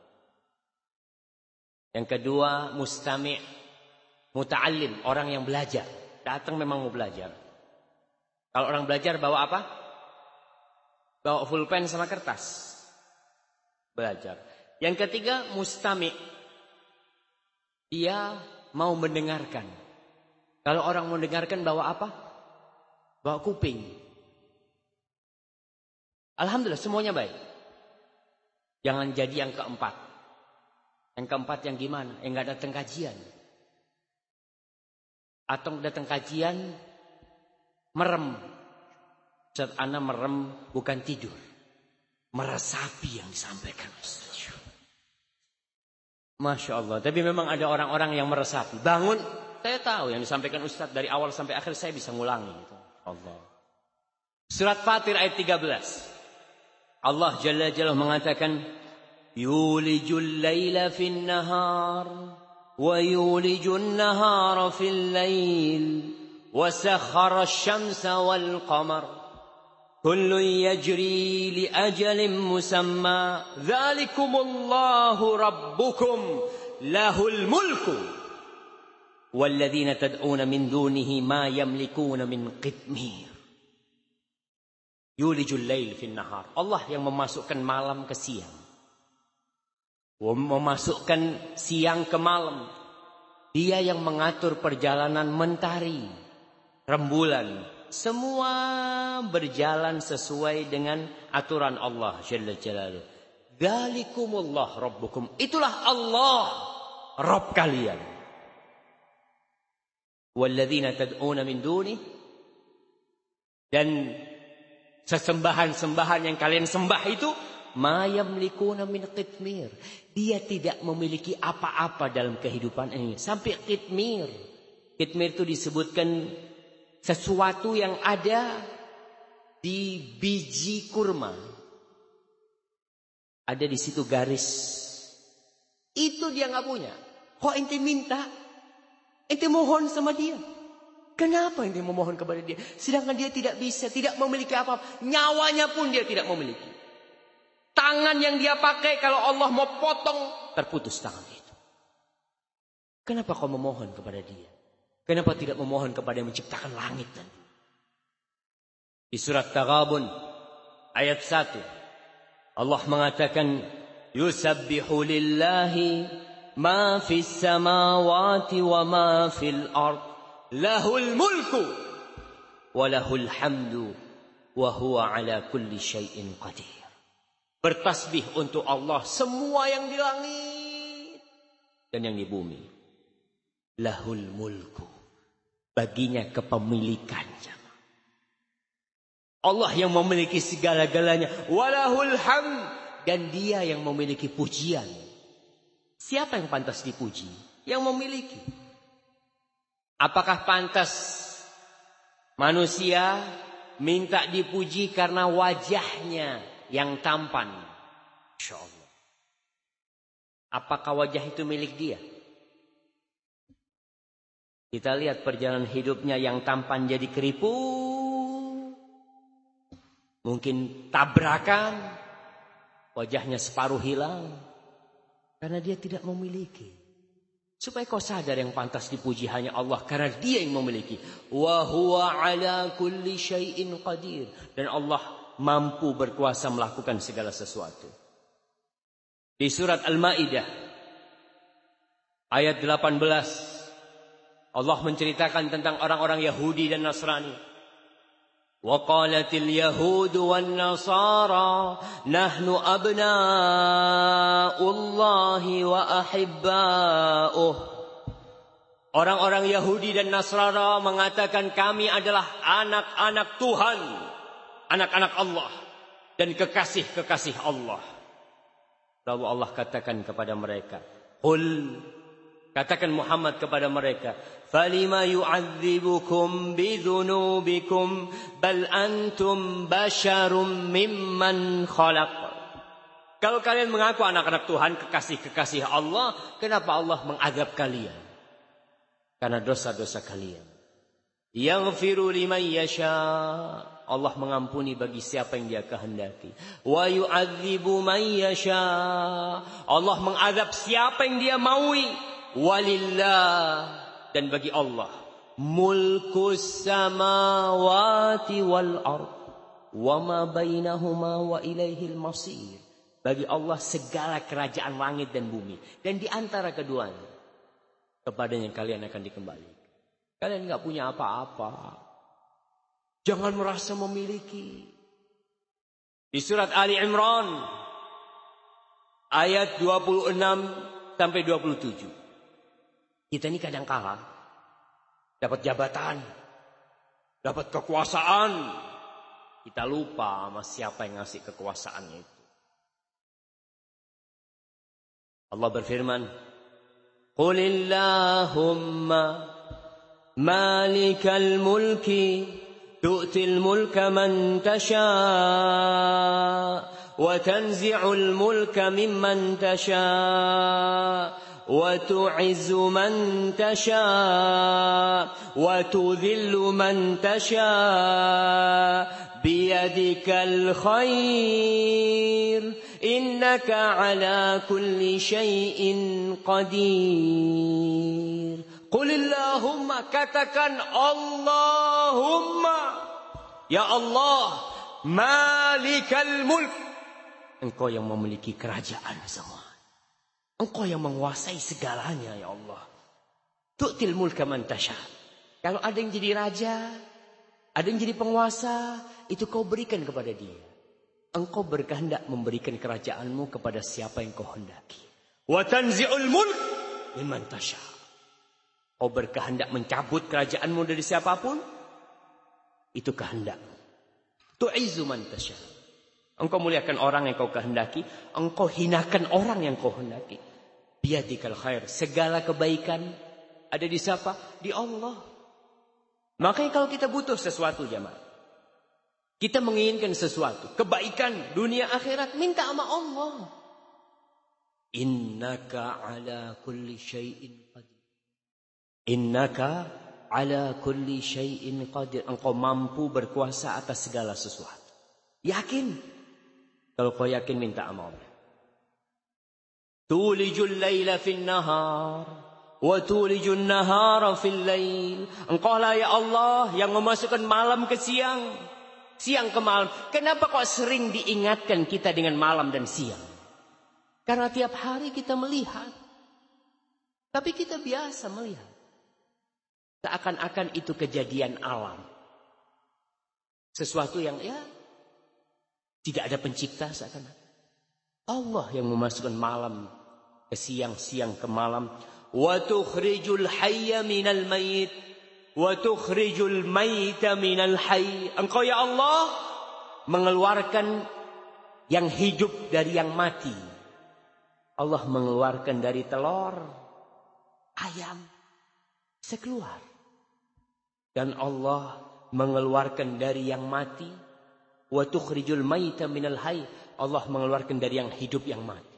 Yang kedua, mustami' muta'allim, orang yang belajar. Datang memang mau belajar. Kalau orang belajar bawa apa? Bawa pulpen sama kertas. Belajar. Yang ketiga, mustami'. Dia mau mendengarkan. Kalau orang mendengarkan bawa apa? Bawa kuping. Alhamdulillah semuanya baik. Jangan jadi yang keempat. Yang keempat yang gimana? Yang nggak datang kajian. Atau datang kajian merem. Saat Ana merem bukan tidur. Meresapi yang disampaikan. Masya Allah. Tapi memang ada orang-orang yang meresapi. Bangun. Saya tahu yang disampaikan Ustadz dari awal sampai akhir saya bisa ngulangi. Allah. Surat Fatir ayat 13. Allah Jalla Jalla mengatakan yulijul laila fin nahar wa yulijun nahara fil lail wa sakhara asy-syamsa wal qamar kullun yajri li ajalin musamma dzalikumullahu rabbukum lahul mulku والذين tad'una min دونه ma يملكون min قطمير Yulijul lail fin nahar. Allah yang memasukkan malam ke siang. Memasukkan siang ke malam. Dia yang mengatur perjalanan mentari, rembulan, semua berjalan sesuai dengan aturan Allah Jalla Jalaluh. Dalikumullah Rabbukum. Itulah Allah Rabb kalian. Walladzina tad'una min duni dan sesembahan-sembahan yang kalian sembah itu ma yamlikuna min qitmir. Dia tidak memiliki apa-apa dalam kehidupan ini sampai qitmir. Qitmir itu disebutkan sesuatu yang ada di biji kurma. Ada di situ garis. Itu dia nggak punya. Kok ente minta? Ente mohon sama dia. Kenapa ente memohon kepada dia? Sedangkan dia tidak bisa, tidak memiliki apa, apa Nyawanya pun dia tidak memiliki. Tangan yang dia pakai kalau Allah mau potong, terputus tangan itu. Kenapa kau memohon kepada dia? Kenapa tidak memohon kepada yang menciptakan langit dan Di surat Taghabun ayat 1 Allah mengatakan yusabbihu lillahi ma fis samawati wa ma fil lahul mulku wa lahul hamdu wa huwa ala kulli syai'in qadir Bertasbih untuk Allah semua yang di langit dan yang di bumi. Lahul mulku baginya kepemilikannya. Allah yang memiliki segala-galanya. Walahul ham. Dan dia yang memiliki pujian. Siapa yang pantas dipuji? Yang memiliki. Apakah pantas manusia minta dipuji karena wajahnya yang tampan? Insya Allah. Apakah wajah itu milik dia? Kita lihat perjalanan hidupnya yang tampan jadi keripu. Mungkin tabrakan. Wajahnya separuh hilang. Karena dia tidak memiliki. Supaya kau sadar yang pantas dipuji hanya Allah. Karena dia yang memiliki. Wa huwa ala kulli syai'in qadir. Dan Allah mampu berkuasa melakukan segala sesuatu. Di surat Al-Ma'idah. Ayat 18. Allah menceritakan tentang orang-orang Yahudi dan Nasrani. وقالت اليهود والنصارى نحن أبناء الله وأحباؤه Orang-orang Yahudi dan Nasrani mengatakan kami adalah anak-anak Tuhan, anak-anak Allah dan kekasih-kekasih Allah. Lalu Allah katakan kepada mereka, "Qul Katakan Muhammad kepada mereka, "Falima yu'adzibukum bidzunubikum bal antum basyarum mimman khalaq." Kalau kalian mengaku anak-anak Tuhan, kekasih-kekasih Allah, kenapa Allah mengadab kalian? Karena dosa-dosa kalian. Yaghfiru liman yasha. Allah mengampuni bagi siapa yang dia kehendaki. Wa yu'adzibu man yasha. Allah mengadab siapa yang dia maui walillah dan bagi Allah. Mulku samawati wal ard wa ma bainahuma wa ilaihil masir. Bagi Allah segala kerajaan langit dan bumi. Dan di antara keduanya kepadanya kalian akan dikembalikan kalian nggak punya apa-apa. Jangan merasa memiliki. Di surat Ali Imran ayat 26 sampai 27. Kita ini kadang kala dapat jabatan, dapat kekuasaan, kita lupa sama siapa yang ngasih kekuasaannya itu. Allah berfirman, Qulillahumma malikal mulki تؤتي الملك من تشاء وتنزع الملك ممن تشاء وتعز من تشاء وتذل من تشاء بيدك الخير انك على كل شيء قدير قل اللهم katakan Allahumma ya Allah malikal mulk engkau yang memiliki kerajaan semua Engkau yang menguasai segalanya ya Allah. Tu'til mulka man. Kalau ada yang jadi raja, ada yang jadi penguasa, itu kau berikan kepada dia. Engkau berkehendak memberikan kerajaanmu kepada siapa yang kau hendaki. Wa tanzi'ul mulk liman. Kau berkehendak mencabut kerajaanmu dari siapa pun, itu kehendak. Tu'izu man tasha. Engkau muliakan orang yang kau kehendaki, engkau hinakan orang yang kau hendaki. Biadikal khair, segala kebaikan ada di siapa? Di Allah. Makanya kalau kita butuh sesuatu jemaah, kita menginginkan sesuatu, kebaikan dunia akhirat, minta sama Allah. Innaka ala kulli syai'in qadir. Innaka ala kulli syai'in qadir. Engkau mampu berkuasa atas segala sesuatu. Yakin? Kalau kau yakin minta amal. Tulijul laila fil nahar wa tulijul nahara fil lail. Engkau lah ya Allah yang memasukkan malam ke siang, siang ke malam. Kenapa kok sering diingatkan kita dengan malam dan siang? Karena tiap hari kita melihat. Tapi kita biasa melihat. Seakan-akan itu kejadian alam. Sesuatu yang ya tidak ada pencipta seakan Allah yang memasukkan malam ke siang, siang ke malam. Wa tukhrijul hayya minal mayit. Wa tukhrijul mayita minal hayy. Engkau ya Allah mengeluarkan yang hidup dari yang mati. Allah mengeluarkan dari telur ayam sekeluar. Dan Allah mengeluarkan dari yang mati Wa tukhrijul maita minal hayy. Allah mengeluarkan dari yang hidup yang mati.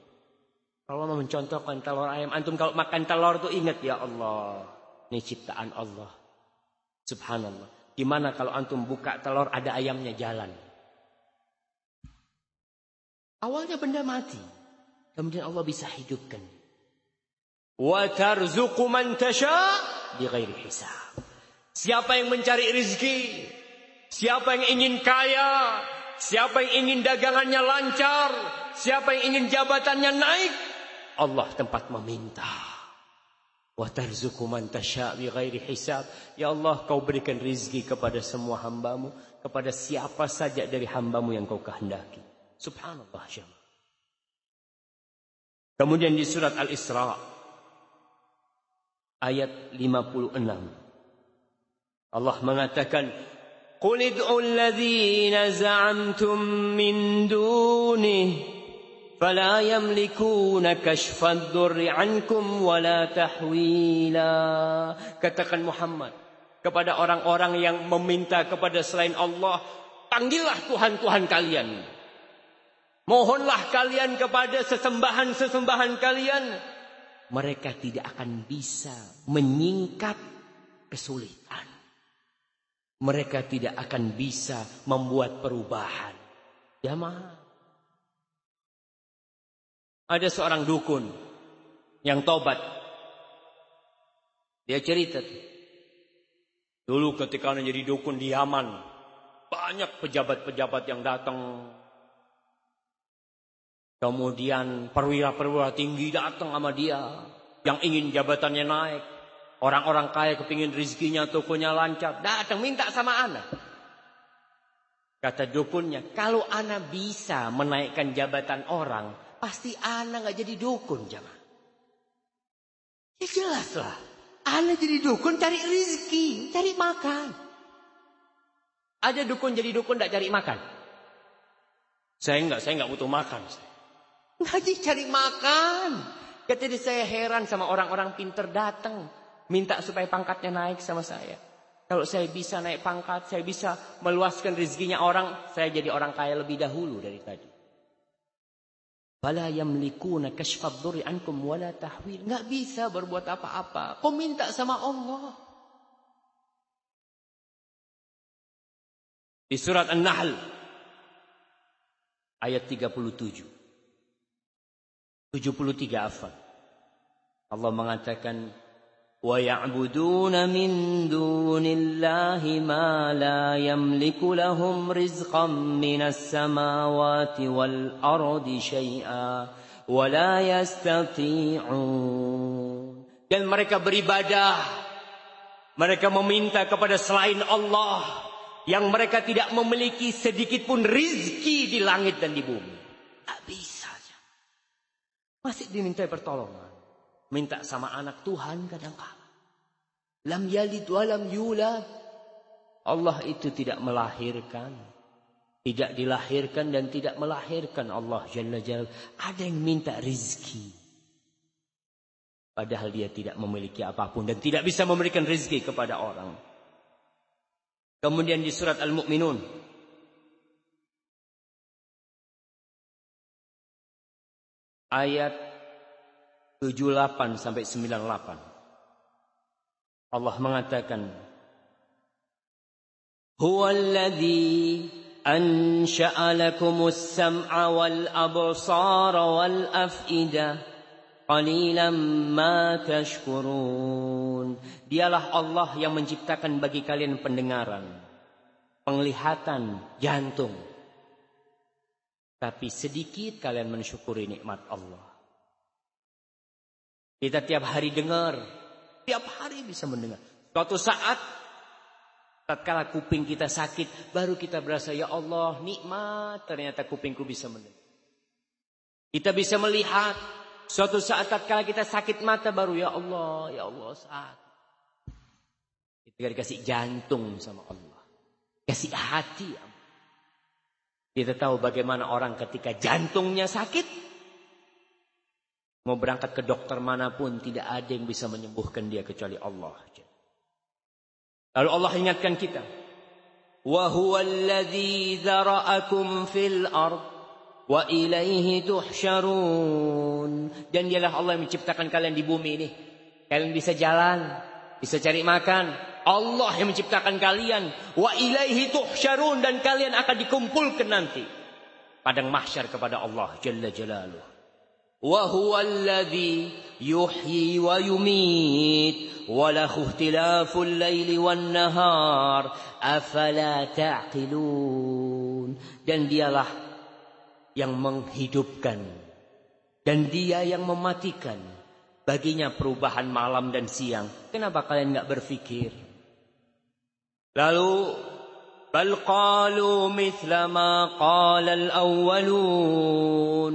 Kalau mau mencontohkan telur ayam, antum kalau makan telur tuh ingat ya Allah. Ini ciptaan Allah. Subhanallah. Gimana kalau antum buka telur ada ayamnya jalan? Awalnya benda mati. Kemudian Allah bisa hidupkan. Wa tarzuqu man hisab. Siapa yang mencari rezeki Siapa yang ingin kaya, siapa yang ingin dagangannya lancar, siapa yang ingin jabatannya naik, Allah tempat meminta. Wa tarzuqu man hisab. Ya Allah, kau berikan rizki kepada semua hambamu, kepada siapa saja dari hambamu yang kau kehendaki. Subhanallah jemaah. Kemudian di surat Al-Isra ayat 56 Allah mengatakan قل ادعوا الذين زعمتم من دونه فلا يملكون كشف الضر عنكم ولا تحويلا. Katakan Muhammad kepada orang-orang yang meminta kepada selain Allah panggillah tuhan-tuhan kalian. Mohonlah kalian kepada sesembahan-sesembahan kalian. Mereka tidak akan bisa menyingkat kesulitan mereka tidak akan bisa membuat perubahan. Jamaah. Ada seorang dukun yang tobat. Dia cerita. Dulu ketika menjadi dukun di Yaman. Banyak pejabat-pejabat yang datang. Kemudian perwira-perwira tinggi datang sama dia. Yang ingin jabatannya naik. Orang-orang kaya kepingin rizkinya, tokonya lancar. Datang minta sama anak. Kata dukunnya, kalau anak bisa menaikkan jabatan orang, pasti anak nggak jadi dukun jangan. Ya jelas lah. Anda jadi dukun cari rezeki, cari makan. Ada dukun jadi dukun tidak cari makan? Saya enggak, saya enggak butuh makan. Ngaji cari makan. Jadi saya heran sama orang-orang pinter datang. Minta supaya pangkatnya naik sama saya. Kalau saya bisa naik pangkat, saya bisa meluaskan rezekinya orang, saya jadi orang kaya lebih dahulu dari tadi. Fala yamlikuna kashfad dhurri ankum wala tahwil. Enggak bisa berbuat apa-apa. Kau minta sama Allah. Di surat An-Nahl ayat 37. 73 afan. Allah mengatakan ويعبدون من دون الله ما لا يملك لهم رزقا من السماوات والأرض شيئا ولا يستطيعون dan mereka beribadah mereka meminta kepada selain Allah yang mereka tidak memiliki sedikit pun rizki di langit dan di bumi tak bisa masih diminta pertolongan minta sama anak Tuhan kadang-kala Lam yalid walam yulad. Allah itu tidak melahirkan. Tidak dilahirkan dan tidak melahirkan Allah Jalla Jalla. Ada yang minta rizki. Padahal dia tidak memiliki apa pun dan tidak bisa memberikan rizki kepada orang. Kemudian di surat Al-Mu'minun. Ayat 78 sampai 98. Allah mengatakan Huwallazi ansha'a lakumus sam'a wal absara wal af'ida qalilan ma tashkurun. Dialah Allah yang menciptakan bagi kalian pendengaran penglihatan jantung. Tapi sedikit kalian mensyukuri nikmat Allah kita tiap hari dengar Tiap hari bisa mendengar. Suatu saat tatkala kuping kita sakit, baru kita berasa ya Allah, nikmat ternyata kupingku bisa mendengar. Kita bisa melihat suatu saat tatkala kita sakit mata baru ya Allah, ya Allah saat kita dikasih jantung sama Allah. Kasih hati. Kita tahu bagaimana orang ketika jantungnya sakit, Mau berangkat ke dokter mana pun tidak ada yang bisa menyembuhkan dia kecuali Allah. Lalu Allah ingatkan kita. Wa huwa alladhi fil ard wa ilaihi tuhsyarun. Dan dialah Allah yang menciptakan kalian di bumi ini. Kalian bisa jalan, bisa cari makan. Allah yang menciptakan kalian. Wa ilaihi tuhsyarun dan kalian akan dikumpulkan nanti. Padang mahsyar kepada Allah Jalla Jalaluh. وهو الذي يحيي ويميت وله اختلاف الليل والنهار أفلا تعقلون dan dialah yang menghidupkan dan dia yang mematikan baginya perubahan malam dan siang kenapa kalian nggak berpikir lalu bal qalu mithla ma qala al-awwalun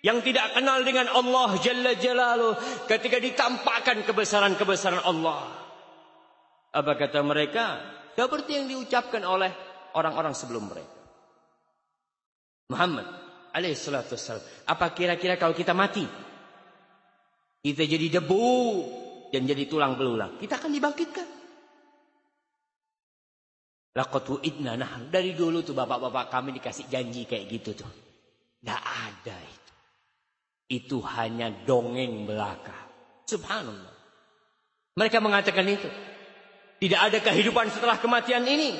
yang tidak kenal dengan Allah Jalla Jalaluh ketika ditampakkan kebesaran-kebesaran Allah. Apa kata mereka? Seperti yang diucapkan oleh orang-orang sebelum mereka. Muhammad alaihissalatu wassalam. Apa kira-kira kalau kita mati? Kita jadi debu dan jadi tulang belulang. Kita akan dibangkitkan. Laqad idna nah dari dulu tuh bapak-bapak kami dikasih janji kayak gitu tuh. Tidak ada itu. Itu hanya dongeng belaka. Subhanallah. Mereka mengatakan itu. Tidak ada kehidupan setelah kematian ini.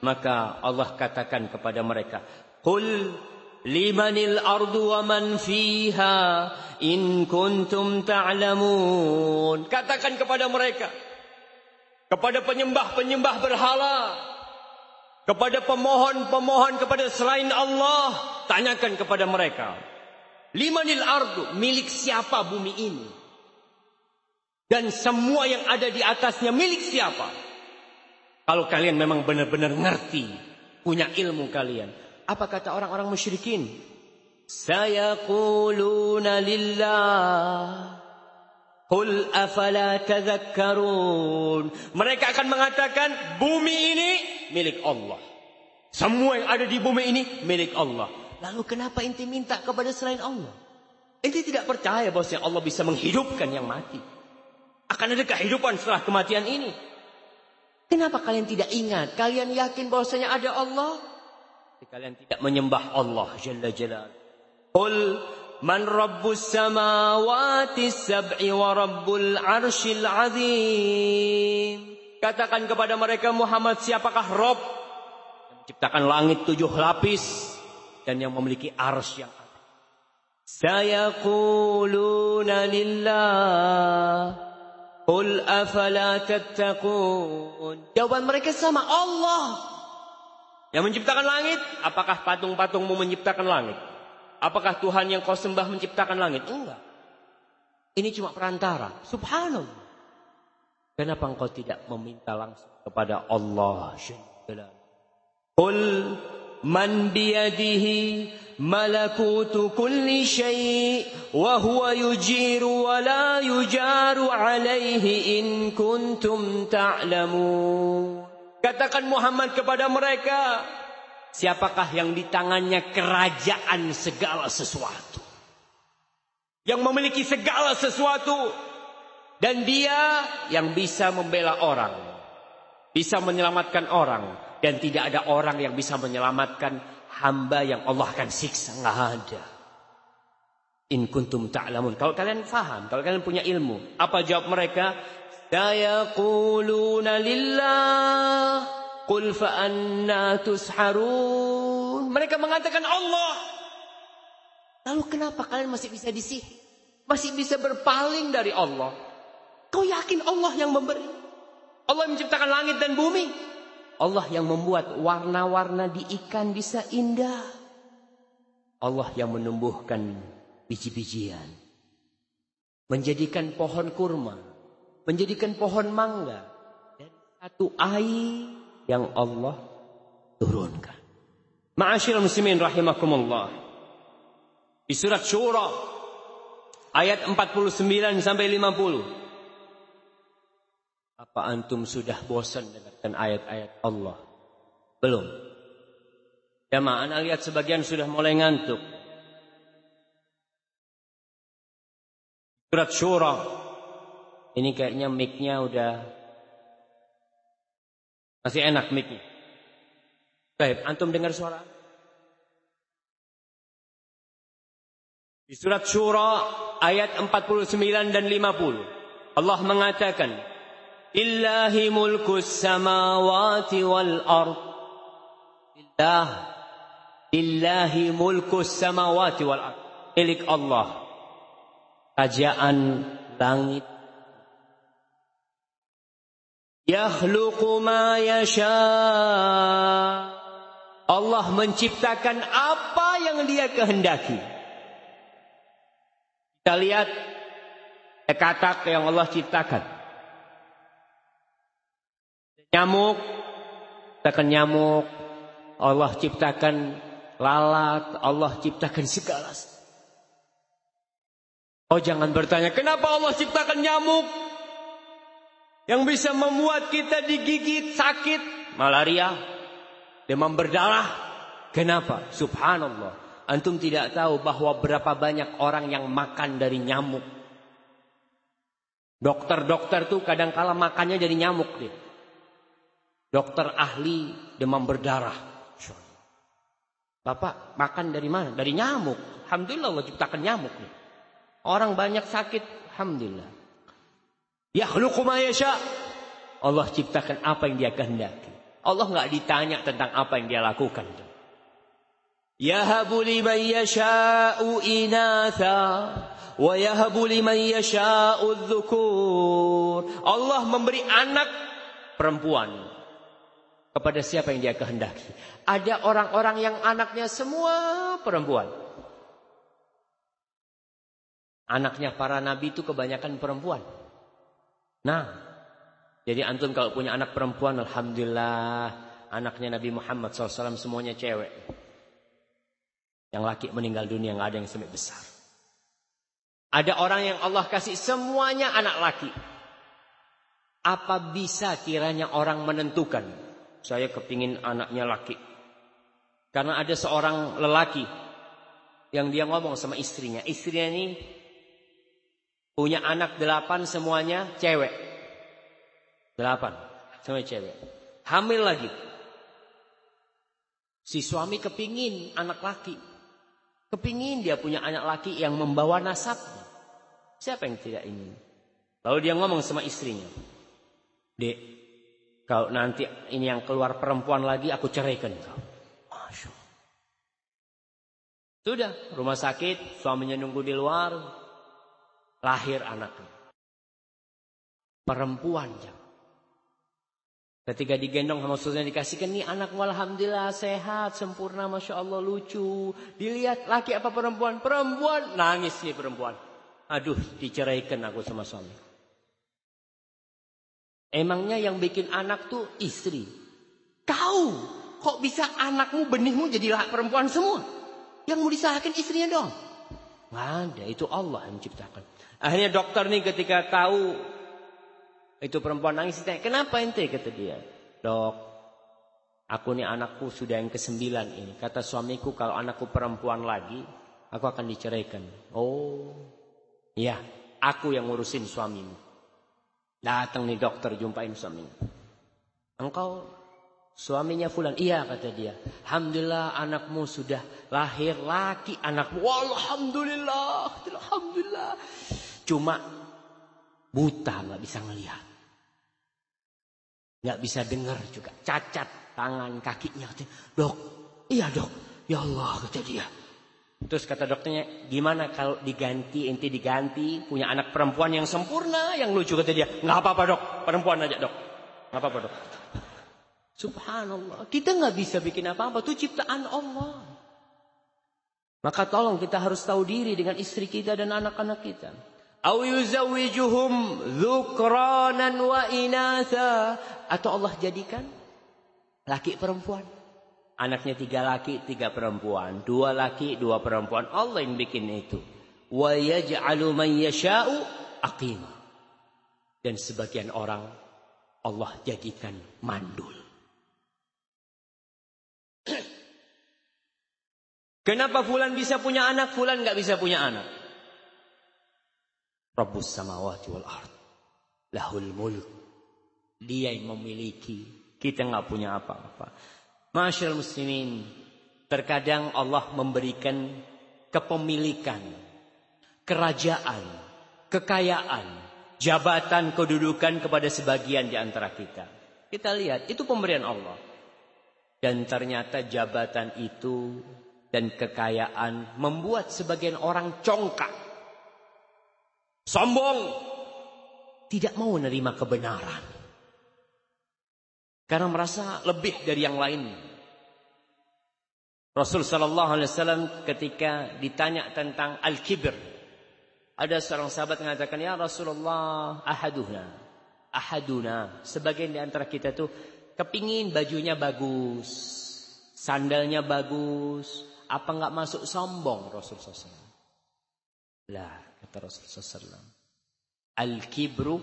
Maka Allah katakan kepada mereka. Qul limanil ardu wa man fiha in kuntum ta'lamun. Katakan kepada mereka. kepada penyembah-penyembah berhala, kepada pemohon-pemohon kepada selain Allah, tanyakan kepada mereka. Limanil ardu, milik siapa bumi ini? Dan semua yang ada di atasnya milik siapa? Kalau kalian memang benar-benar ngerti, punya ilmu kalian. Apa kata orang-orang musyrikin? Sayaquluna lillah. Qul afala tadhakkarun. Mereka akan mengatakan bumi ini milik Allah. Semua yang ada di bumi ini milik Allah. Lalu kenapa inti minta kepada selain Allah? Inti tidak percaya bahwa Allah bisa menghidupkan yang mati. Akan ada kehidupan setelah kematian ini. Kenapa kalian tidak ingat? Kalian yakin bahwasanya ada Allah? Kalian tidak menyembah Allah Jalla Jalal. Qul Man rabbus samawati sab'i wa rabbul arshil azim. Katakan kepada mereka Muhammad siapakah Rob menciptakan langit tujuh lapis dan yang memiliki ars yang ada. Sayaquluna lillah. Qul afala tattaqun. Jawaban mereka sama Allah. Yang menciptakan langit, apakah patung-patungmu menciptakan langit? Apakah Tuhan yang kau sembah menciptakan langit? Enggak. Ini cuma perantara. Subhanallah. Kenapa engkau tidak meminta langsung kepada Allah? Qul malakutu kulli syai' wa huwa yujiru wa la yujaru alaihi in kuntum ta'lamun. Katakan Muhammad kepada mereka, Siapakah yang di tangannya kerajaan segala sesuatu? Yang memiliki segala sesuatu. Dan dia yang bisa membela orang. Bisa menyelamatkan orang. Dan tidak ada orang yang bisa menyelamatkan hamba yang Allah akan siksa. Nggak ada. In kuntum ta'lamun. Kalau kalian faham, kalau kalian punya ilmu. Apa jawab mereka? Sayaquluna lillah. Qul fa'anna tusharun. Mereka mengatakan Allah. Lalu kenapa kalian masih bisa disihir? Masih bisa berpaling dari Allah? Kau yakin Allah yang memberi? Allah menciptakan langit dan bumi. Allah yang membuat warna-warna di ikan bisa indah. Allah yang menumbuhkan biji-bijian. Menjadikan pohon kurma. Menjadikan pohon mangga. Dari satu air yang Allah turunkan. Ma'asyiral muslimin rahimakumullah. Di surat Syura ayat 49 sampai 50. Apa antum sudah bosan dengan ayat-ayat Allah? Belum. Jamaah, anak lihat sebagian sudah mulai ngantuk. Surat Syura. Ini kayaknya mic-nya udah masih enak miknya. Baik, antum dengar suara? Di surat Syura ayat 49 dan 50. Allah mengatakan, Illahi mulku samawati wal ard. Illah. Illahi mulku samawati wal ard. Milik Allah. Kerajaan langit Yakhluqu ma yasha. Allah menciptakan apa yang dia kehendaki. Kita lihat katak yang Allah ciptakan. Nyamuk, ciptakan nyamuk. Allah ciptakan lalat, Allah ciptakan segala. Oh jangan bertanya, kenapa Allah ciptakan nyamuk? yang bisa membuat kita digigit sakit, malaria, demam berdarah. Kenapa? Subhanallah. Antum tidak tahu bahwa berapa banyak orang yang makan dari nyamuk. Dokter-dokter tuh kadang kala makannya dari nyamuk deh. Dokter ahli demam berdarah. Bapak makan dari mana? Dari nyamuk. Alhamdulillah Allah ciptakan nyamuk nih. Orang banyak sakit, alhamdulillah. Yasha. Allah ciptakan apa yang dia kehendaki. Allah nggak ditanya tentang apa yang dia lakukan. Yahabu liman yasha'u inatha wa yahabu liman yasha'u dhukur. Allah memberi anak perempuan kepada siapa yang dia kehendaki. Ada orang-orang yang anaknya semua perempuan. Anaknya para nabi itu kebanyakan perempuan. Nah, jadi antum kalau punya anak perempuan, alhamdulillah, anaknya Nabi Muhammad SAW semuanya cewek. Yang laki meninggal dunia nggak ada yang sampai besar. Ada orang yang Allah kasih semuanya anak laki. Apa bisa kiranya orang menentukan? Saya kepingin anaknya laki. Karena ada seorang lelaki yang dia ngomong sama istrinya. Istrinya ini punya anak delapan semuanya cewek. Delapan, semua cewek. Hamil lagi. Si suami kepingin anak laki. Kepingin dia punya anak laki yang membawa nasab. Siapa yang tidak ingin? Lalu dia ngomong sama istrinya. Dek, kalau nanti ini yang keluar perempuan lagi, aku ceraikan kau. Masya Sudah, rumah sakit, suaminya nunggu di luar. Lahir anaknya. Perempuan jam. Ketika digendong sama susunya dikasihkan nih anak alhamdulillah sehat, sempurna, masya Allah lucu. Dilihat laki apa perempuan? Perempuan, nangis nih perempuan. Aduh, diceraikan aku sama suami. Emangnya yang bikin anak tuh istri. Kau, kok bisa anakmu benihmu jadi perempuan semua? Yang mau disalahkan istrinya dong. Nggak ada, itu Allah yang menciptakan. Akhirnya dokter nih ketika tahu itu perempuan nangis ditanya, kenapa ente? Kata dia, dok, aku nih anakku sudah yang kesembilan ini. Kata suamiku kalau anakku perempuan lagi, aku akan diceraikan. Oh, iya, aku yang ngurusin suamimu. Datang nih dokter jumpain suaminya. Engkau suaminya fulan. Iya kata dia. Alhamdulillah anakmu sudah lahir laki anakmu. Alhamdulillah. Alhamdulillah. Cuma buta nggak bisa ngelihat nggak bisa dengar juga, cacat tangan kakinya. Dok, iya dok, ya Allah kata dia. Terus kata dokternya, gimana kalau diganti, inti diganti, punya anak perempuan yang sempurna, yang lucu kata dia. Nggak apa-apa dok, perempuan aja dok. Nggak apa-apa dok. Subhanallah, kita nggak bisa bikin apa-apa, itu ciptaan Allah. Maka tolong kita harus tahu diri dengan istri kita dan anak-anak kita. Au yuzawwijuhum dzukranan wa inatha. Atau Allah jadikan laki perempuan. Anaknya tiga laki, tiga perempuan. Dua laki, dua perempuan. Allah yang bikin itu. Wa yaj'alu man. Dan sebagian orang Allah jadikan mandul. Kenapa Fulan bisa punya anak, Fulan nggak bisa punya anak? Rabbus samawati wal ard. Lahul mulk. Dia yang memiliki. Kita nggak punya apa-apa. Masyaallah muslimin. Terkadang Allah memberikan kepemilikan, kerajaan, kekayaan, jabatan, kedudukan kepada sebagian di antara kita. Kita lihat, itu pemberian Allah. Dan ternyata jabatan itu dan kekayaan membuat sebagian orang congkak sombong, tidak mau menerima kebenaran. Karena merasa lebih dari yang lain. Rasul sallallahu alaihi wasallam ketika ditanya tentang al-kibr, ada seorang sahabat mengatakan, "Ya Rasulullah, ahaduna, ahaduna." Sebagian di antara kita tuh kepingin bajunya bagus, sandalnya bagus, apa enggak masuk sombong Rasul sallallahu Lah, kata Rasulullah SAW. Al-kibru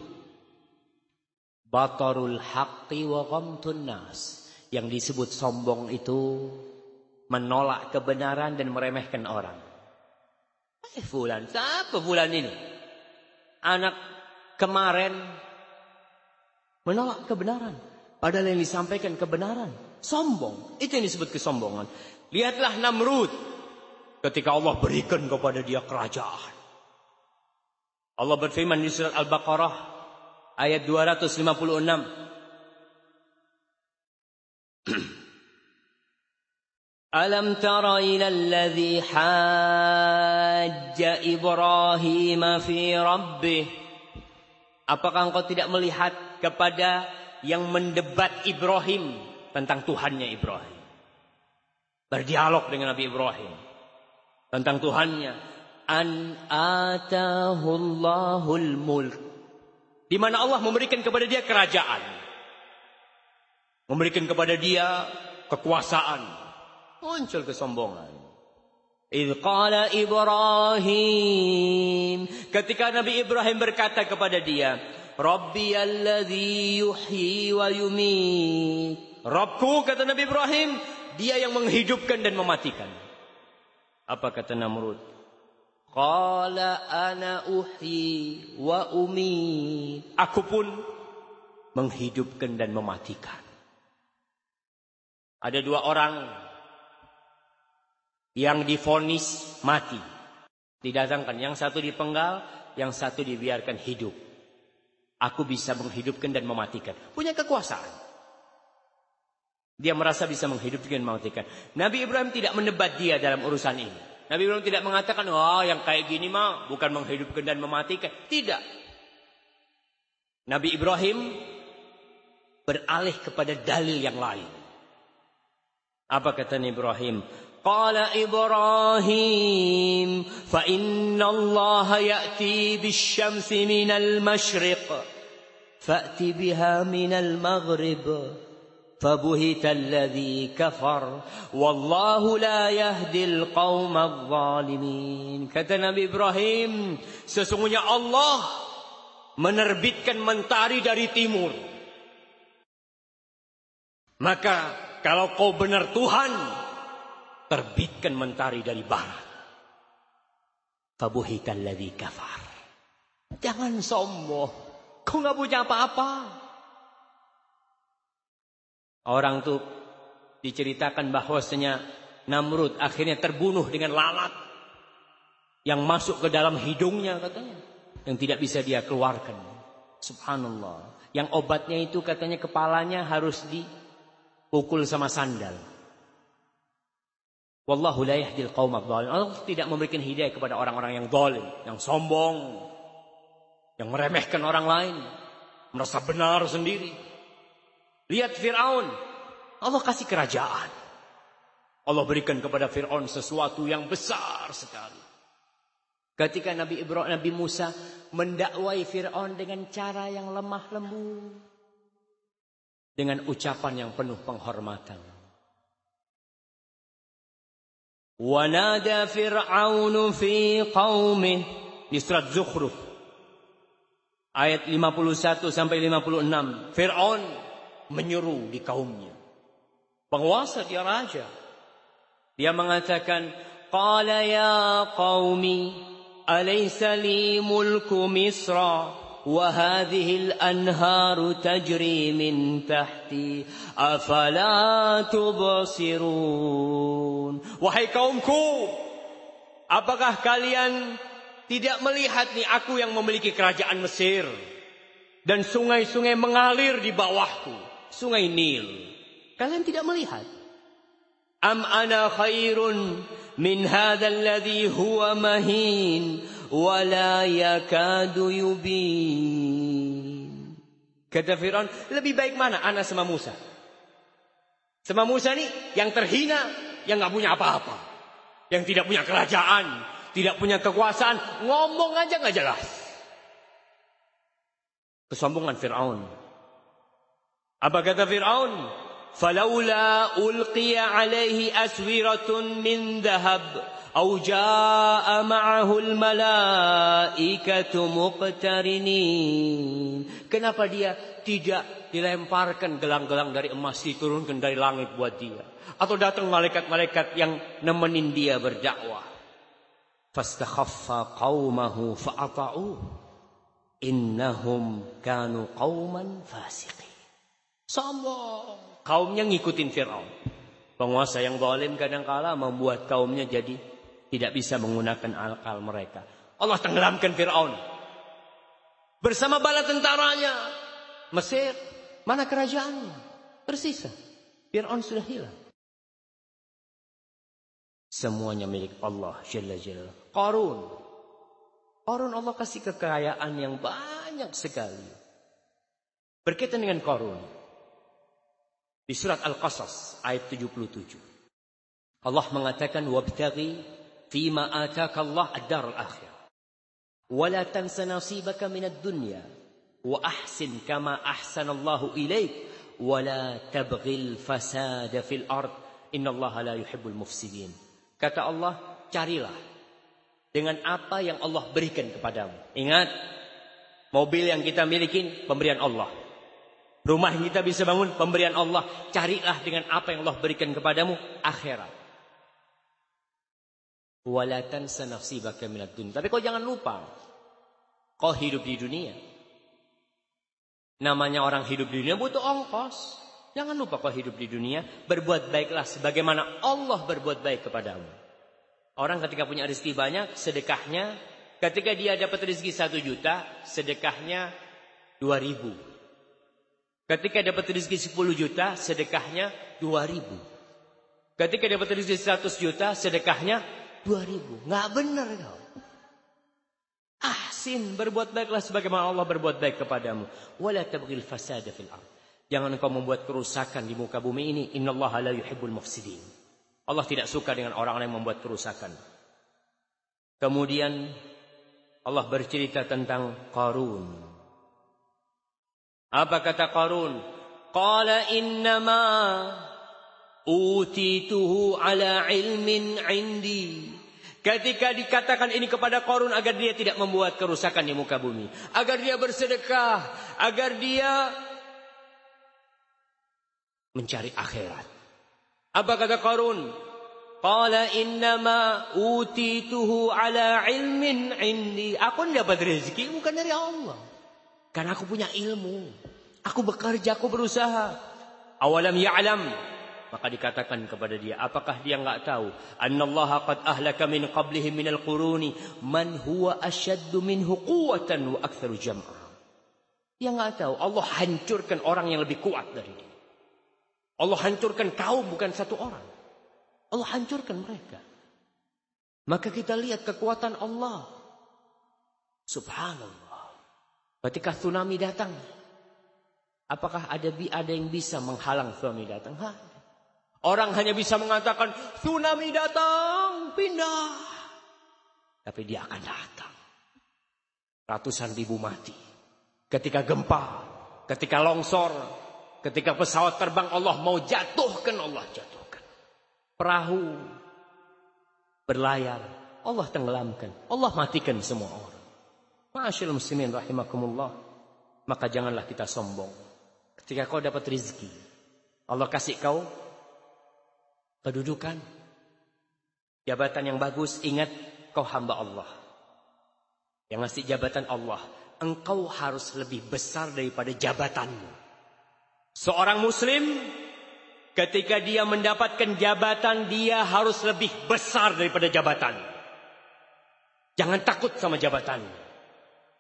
batarul haqqi wa ghamtun nas. Yang disebut sombong itu menolak kebenaran dan meremehkan orang. Eh fulan, siapa fulan ini? Anak kemarin menolak kebenaran. Padahal yang disampaikan kebenaran. Sombong. Itu yang disebut kesombongan. Lihatlah Namrud. Ketika Allah berikan kepada dia kerajaan. Allah berfirman di surat Al-Baqarah ayat 256. Alam tara ila alladhi hajja Ibrahim fi rabbih Apakah engkau tidak melihat kepada yang mendebat Ibrahim tentang Tuhannya Ibrahim. Berdialog dengan Nabi Ibrahim tentang Tuhannya. An atahullahul mulk. Di mana Allah memberikan kepada dia kerajaan. Memberikan kepada dia kekuasaan. Muncul kesombongan. Idh Ibrahim. Ketika Nabi Ibrahim berkata kepada dia. Rabbi alladhi yuhyi wa yumit. Rabbku kata Nabi Ibrahim. Dia yang menghidupkan dan mematikan. Apa kata Namrud? Qala ana uhyi wa umi. Aku pun menghidupkan dan mematikan. Ada dua orang yang difonis mati. Didatangkan yang satu dipenggal, yang satu dibiarkan hidup. Aku bisa menghidupkan dan mematikan. Punya kekuasaan. Dia merasa bisa menghidupkan dan mematikan. Nabi Ibrahim tidak mendebat dia dalam urusan ini. Nabi Ibrahim tidak mengatakan, wah oh, yang kayak gini mah bukan menghidupkan dan mematikan. Tidak. Nabi Ibrahim beralih kepada dalil yang lain. Apa kata Nabi Ibrahim? Qala Ibrahim, fa inna Allah ya'ti bisyamsi minal mashriq, fa'ti biha minal maghrib. فبهت الذي كفر والله لا يهدي القوم الظالمين kata Nabi Ibrahim sesungguhnya Allah menerbitkan mentari dari timur maka kalau kau benar Tuhan terbitkan mentari dari barat fabuhita alladhi kafar jangan sombong kau nggak punya apa-apa Orang tuh diceritakan bahwasanya Namrud akhirnya terbunuh dengan lalat yang masuk ke dalam hidungnya katanya yang tidak bisa dia keluarkan. Subhanallah. Yang obatnya itu katanya kepalanya harus dipukul sama sandal. Wallahu la yahdil qaumadh Allah tidak memberikan hidayah kepada orang-orang yang zalim, yang sombong, yang meremehkan orang lain, merasa benar sendiri. Lihat Fir'aun. Allah kasih kerajaan. Allah berikan kepada Fir'aun sesuatu yang besar sekali. Ketika Nabi Ibrahim, Nabi Musa mendakwai Fir'aun dengan cara yang lemah lembut. Dengan ucapan yang penuh penghormatan. Wanada Fir'aun fi qawmih. Di surat. Ayat 51 sampai 56. Fir'aun menyuruh di kaumnya. Penguasa dia raja. Dia mengatakan, Qala ya qaumi, alaysa li mulku Misra, hadhihi al-anharu tajri min tahti, afala tubsirun. Wahai kaumku, apakah kalian tidak melihat nih aku yang memiliki kerajaan Mesir dan sungai-sungai mengalir di bawahku sungai Nil. Kalian tidak melihat? Am ana khairun min hadha alladhi huwa mahin wa la yakadu yubin. Kata Fir'aun, lebih baik mana anak sama Musa? Sama Musa nih yang terhina, yang nggak punya apa-apa. Yang tidak punya kerajaan, tidak punya kekuasaan, ngomong aja nggak jelas. Kesombongan Fir'aun. Apa kata Fir'aun? Falaula ulqiya alaihi aswiratun min dhahab أو جاء معه الملائكة مقترنين Kenapa dia tidak dilemparkan gelang-gelang dari emas diturunkan dari langit buat dia atau datang malaikat-malaikat yang nemenin dia berdakwah fastakhaffa qaumahu fa'ata'u innahum kanu qauman fasiqin Sombong. Kaumnya ngikutin Fir'aun. Penguasa yang zalim kadangkala membuat kaumnya jadi tidak bisa menggunakan akal mereka. Allah tenggelamkan Fir'aun. Bersama bala tentaranya. Mesir. Mana kerajaannya? Tersisa. Fir'aun sudah hilang. Semuanya milik Allah Jalla Jalla. Qarun. Qarun Allah kasih kekayaan yang banyak sekali. Berkaitan dengan Qarun. Di surat Al-Qasas ayat 77. Allah mengatakan wabtaghi fima ataka Allah ad-dar al-akhirah. Wa la tansa nasibaka min ad-dunya wa ahsin kama ahsana Allah ilaik wa la tabghil fasada fil ard. Inna Allah la yuhibbul mufsidin. Kata Allah, carilah dengan apa yang Allah berikan kepadamu. Ingat, mobil yang kita miliki pemberian Allah. Rumah yang kita bisa bangun pemberian Allah. Carilah dengan apa yang Allah berikan kepadamu akhirat. Walatan sanafsibaka minad dunya. Tapi kau jangan lupa. Kau hidup di dunia. Namanya orang hidup di dunia butuh ongkos. Jangan lupa kau hidup di dunia. Berbuat baiklah sebagaimana Allah berbuat baik kepadamu. Orang ketika punya rezeki banyak, sedekahnya. Ketika dia dapat rezeki satu juta, sedekahnya dua ribu. Ketika dapat rezeki sepuluh juta, sedekahnya dua ribu. Ketika dapat rezeki seratus juta, sedekahnya Dua ribu. Nggak benar kau. Ahsin. Berbuat baiklah sebagaimana Allah berbuat baik kepadamu. Wala tabghil fasada fil ard. Jangan engkau membuat kerusakan di muka bumi ini. Inna Allah la yuhibbul mufsidin. Allah tidak suka dengan orang-orang yang membuat kerusakan. Kemudian Allah bercerita tentang Qarun. Apa kata Qarun? Qala innama utituhu ala ilmin indi. Ketika dikatakan ini kepada Korun agar dia tidak membuat kerusakan di muka bumi. Agar dia bersedekah. Agar dia mencari akhirat. Apa kata Korun? Qala innama utituhu ala ilmin indi. Aku dapat rezeki bukan dari Allah. Karena aku punya ilmu. Aku bekerja, aku berusaha. Awalam ya'lam. Maka dikatakan kepada dia, apakah dia enggak tahu? Annallaha qad ahlaka min qablihi minal quruni man huwa ashaddu minhu quwwatan wa aktsaru jam'a. Dia enggak tahu Allah hancurkan orang yang lebih kuat dari dia. Allah hancurkan kaum bukan satu orang. Allah hancurkan mereka. Maka kita lihat kekuatan Allah. Subhanallah. Ketika tsunami datang, apakah ada ada yang bisa menghalang tsunami datang? Ha? Orang hanya bisa mengatakan tsunami datang, pindah. Tapi dia akan datang. Ratusan ribu mati. Ketika gempa, ketika longsor, ketika pesawat terbang Allah mau jatuhkan, Allah jatuhkan. Perahu berlayar, Allah tenggelamkan. Allah matikan semua orang. Masyaallah muslimin rahimakumullah. Maka janganlah kita sombong. Ketika kau dapat rizki, Allah kasih kau kedudukan, jabatan yang bagus, ingat kau hamba Allah. Yang ngasih jabatan Allah, engkau harus lebih besar daripada jabatanmu. Seorang muslim ketika dia mendapatkan jabatan dia harus lebih besar daripada jabatan. Jangan takut sama jabatan.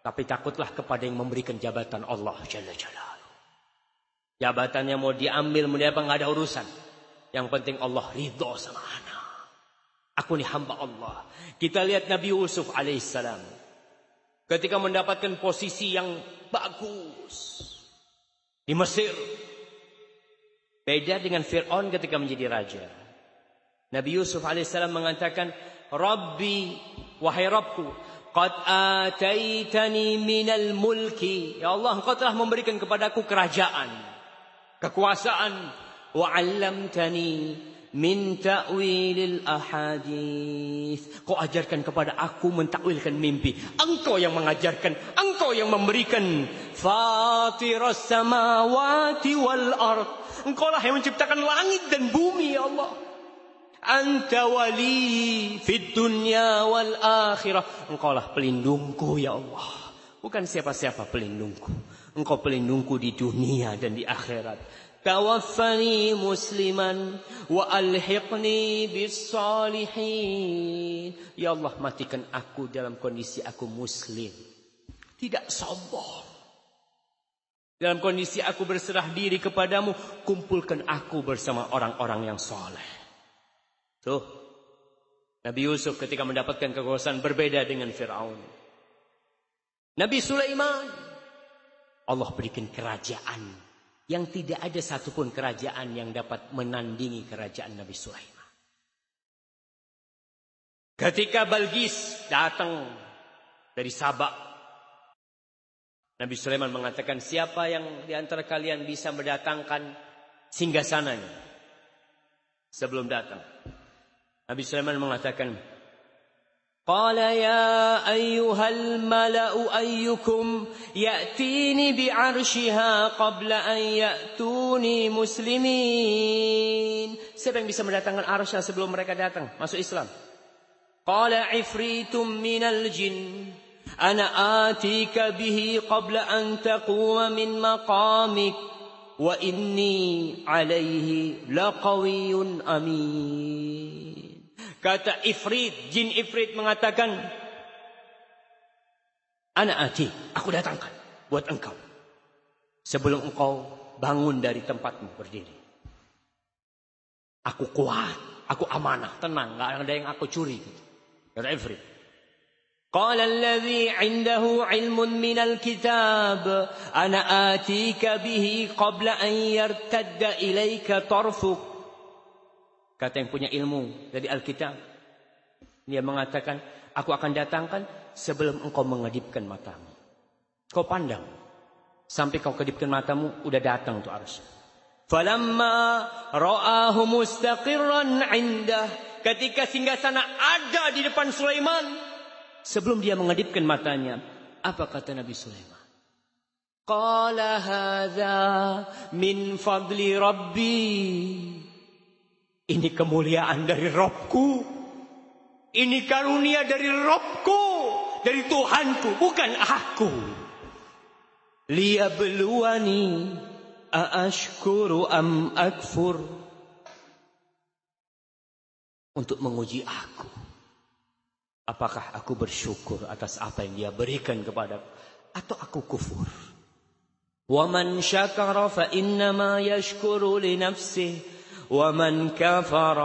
Tapi takutlah kepada yang memberikan jabatan Allah Jalla. Jabatan yang mau diambil, mau diapa ada urusan. Yang penting Allah ridho sama anak. Aku ini hamba Allah. Kita lihat Nabi Yusuf alaihissalam. Ketika mendapatkan posisi yang bagus. Di Mesir. Beda dengan Fir'aun ketika menjadi raja. Nabi Yusuf alaihissalam mengatakan. Rabbi, wahai Rabbku. Qad ataitani minal mulki. Ya Allah, engkau telah memberikan kepadaku kerajaan. Kekuasaan wa 'allamtani min ta'wilil ahadith. Kau ajarkan kepada aku mentakwilkan mimpi. Engkau yang mengajarkan, engkau yang memberikan fatiras samawati wal ard. Engkau lah yang menciptakan langit dan bumi ya Allah. Anta wali fid dunya wal akhirah. Engkau lah pelindungku ya Allah. Bukan siapa-siapa pelindungku. Engkau pelindungku di dunia dan di akhirat. Tawaffani musliman wa alhiqni bis. Ya Allah matikan aku dalam kondisi aku muslim. Tidak sombong. Dalam kondisi aku berserah diri kepadamu, kumpulkan aku bersama orang-orang yang soleh. Tuh, Nabi Yusuf ketika mendapatkan kekuasaan berbeda dengan Fir'aun. Nabi Sulaiman Allah berikan kerajaan yang tidak ada satupun kerajaan yang dapat menandingi kerajaan Nabi Sulaiman. Ketika Balgis datang dari Sabak, Nabi Sulaiman mengatakan, siapa yang di antara kalian bisa mendatangkan singgah sananya sebelum datang? Nabi Sulaiman mengatakan, قال يا أيها الملأ أيكم يأتيني بعرشها قبل أن يأتوني مسلمين Siapa yang bisa mendatangkan arsya sebelum mereka datang masuk Islam? Qala ifritum minal jin Ana atika bihi qabla an taquma min maqamik Wa inni alaihi laqawiyyun amin Kata Ifrit, jin Ifrit mengatakan, Anak ati, aku datangkan buat engkau. Sebelum engkau bangun dari tempatmu berdiri. Aku kuat, aku amanah, tenang, nggak ada yang aku curi. Gitu. Kata Ifrit. Qala alladhi indahu ilmun minal kitab ana atika bihi qabla an yartadda ilayka tarfuk Kata yang punya ilmu dari Alkitab. Dia mengatakan, aku akan datangkan sebelum engkau mengedipkan matamu. Kau pandang. Sampai kau kedipkan matamu, udah datang tuh arsy. Falamma ra'ahu mustaqirran indah. Ketika singgasana ada di depan Sulaiman. Sebelum dia mengedipkan matanya. Apa kata Nabi Sulaiman? Qala hadha min fadli rabbi. Ini kemuliaan dari Robku. Ini karunia dari Robku. Dari Tuhanku. Bukan aku. Liyabluwani aashkuru am akfur. Untuk menguji aku. Apakah aku bersyukur atas apa yang dia berikan kepada Atau aku kufur. Waman syakara fa innama yashkuru li nafsih. ومن كفر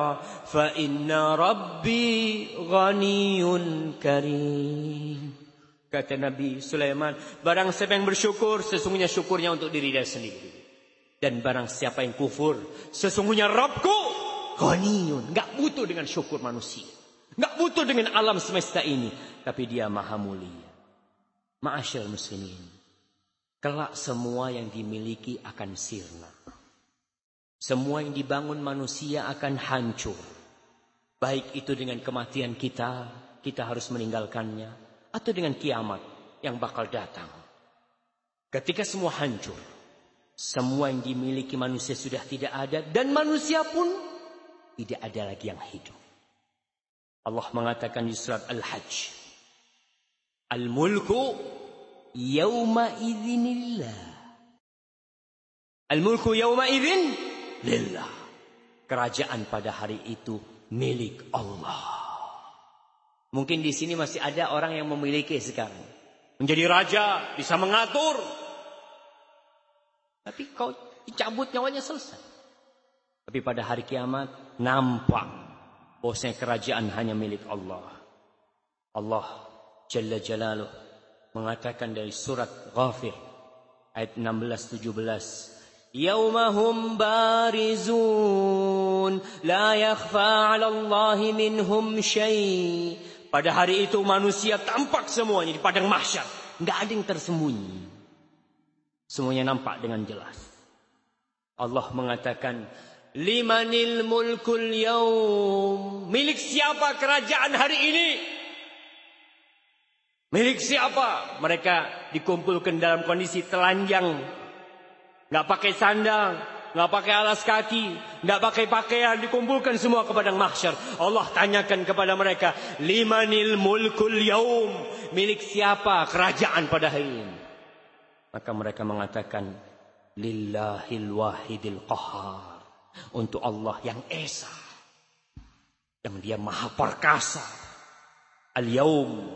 فإن ربي غني كريم Kata Nabi Sulaiman, barang siapa yang bersyukur, sesungguhnya syukurnya untuk diri dia sendiri. Dan barang siapa yang kufur, sesungguhnya Rabbku ghaniyun, enggak butuh dengan syukur manusia. Enggak butuh dengan alam semesta ini, tapi dia maha mulia. Ma'asyil muslimin, kelak semua yang dimiliki akan sirna. Semua yang dibangun manusia akan hancur. Baik itu dengan kematian kita, kita harus meninggalkannya. Atau dengan kiamat yang bakal datang. Ketika semua hancur. Semua yang dimiliki manusia sudah tidak ada. Dan manusia pun tidak ada lagi yang hidup. Allah mengatakan di surat Al-Hajj. Al-mulku yawma idhinillah. Al-mulku yawma idhin lillah. Kerajaan pada hari itu milik Allah. Mungkin di sini masih ada orang yang memiliki sekarang. Menjadi raja, bisa mengatur. Tapi kau dicabut nyawanya selesai. Tapi pada hari kiamat nampak bahwasanya kerajaan hanya milik Allah. Allah Jalla Jalaluh mengatakan dari surat Ghafir ayat 16 17 يوم barizun la yakhfa 'ala Allah minhum syai' pada hari itu manusia tampak semuanya di padang mahsyar enggak ada yang tersembunyi semuanya nampak dengan jelas Allah mengatakan limanil mulkul yaum milik siapa kerajaan hari ini milik siapa mereka dikumpulkan dalam kondisi telanjang Nggak pakai sandal, nggak pakai alas kaki, nggak pakai pakaian, dikumpulkan semua ke padang mahsyar. Allah tanyakan kepada mereka, limanil mulkul yaum, milik siapa kerajaan pada hari ini? Maka mereka mengatakan, lillahil wahidil qahar. Untuk Allah yang esa. Yang dia maha perkasa. Al-yaum.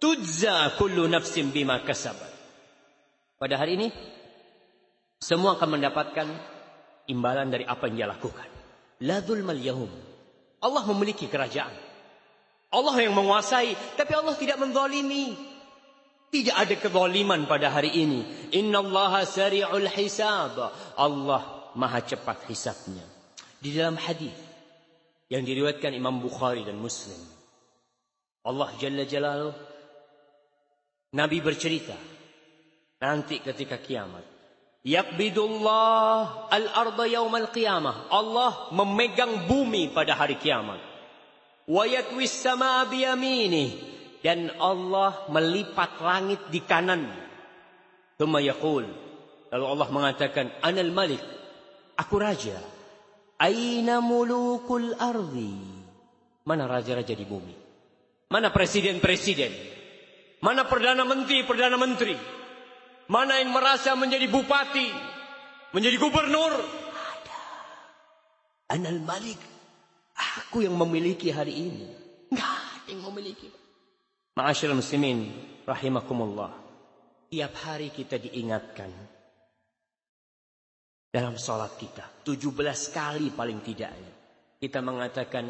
Tujza kullu nafsin bima kasabat. Pada hari ini semua akan mendapatkan imbalan dari apa yang dia lakukan. La dzulmal yahum. Allah memiliki kerajaan. Allah yang menguasai, tapi Allah tidak menzalimi. Tidak ada kezaliman pada hari ini. Inna Allah sari'ul hisab. Allah maha cepat hisabnya. Di dalam hadis yang diriwayatkan Imam Bukhari dan Muslim. Allah Jalla Jalaluh Nabi bercerita nanti ketika kiamat Yakbidullah al-arda yaumal qiyamah. Allah memegang bumi pada hari kiamat. Wa yatwis sama biyaminih dan Allah melipat langit di kanan. Thumma yaqul. Lalu Allah mengatakan, "Anal Malik, aku raja." Aina mulukul ardi? Mana raja-raja di bumi? Mana presiden-presiden? Mana perdana menteri-perdana menteri? Mana yang merasa menjadi bupati? Menjadi gubernur? Ada. Anal Malik. Aku yang memiliki hari ini. Enggak ada yang memiliki. Ma'asyiral muslimin rahimakumullah. Tiap hari kita diingatkan dalam sholat kita. 17 kali paling tidaknya. Kita mengatakan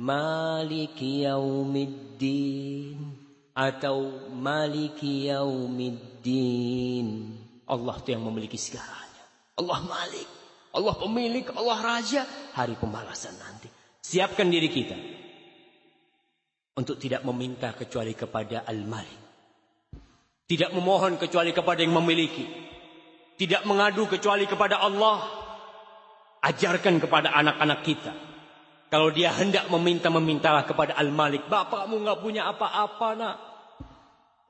Maliki yaumiddin atau Maliki yaumiddin. Allah itu yang memiliki segalanya. Allah Malik, Allah pemilik, Allah raja. Hari pembalasan nanti. Siapkan diri kita untuk tidak meminta kecuali kepada Al-Malik. Tidak memohon kecuali kepada yang memiliki. Tidak mengadu kecuali kepada Allah. Ajarkan kepada anak-anak kita. Kalau dia hendak meminta, memintalah kepada Al-Malik. Bapakmu nggak punya apa-apa nak.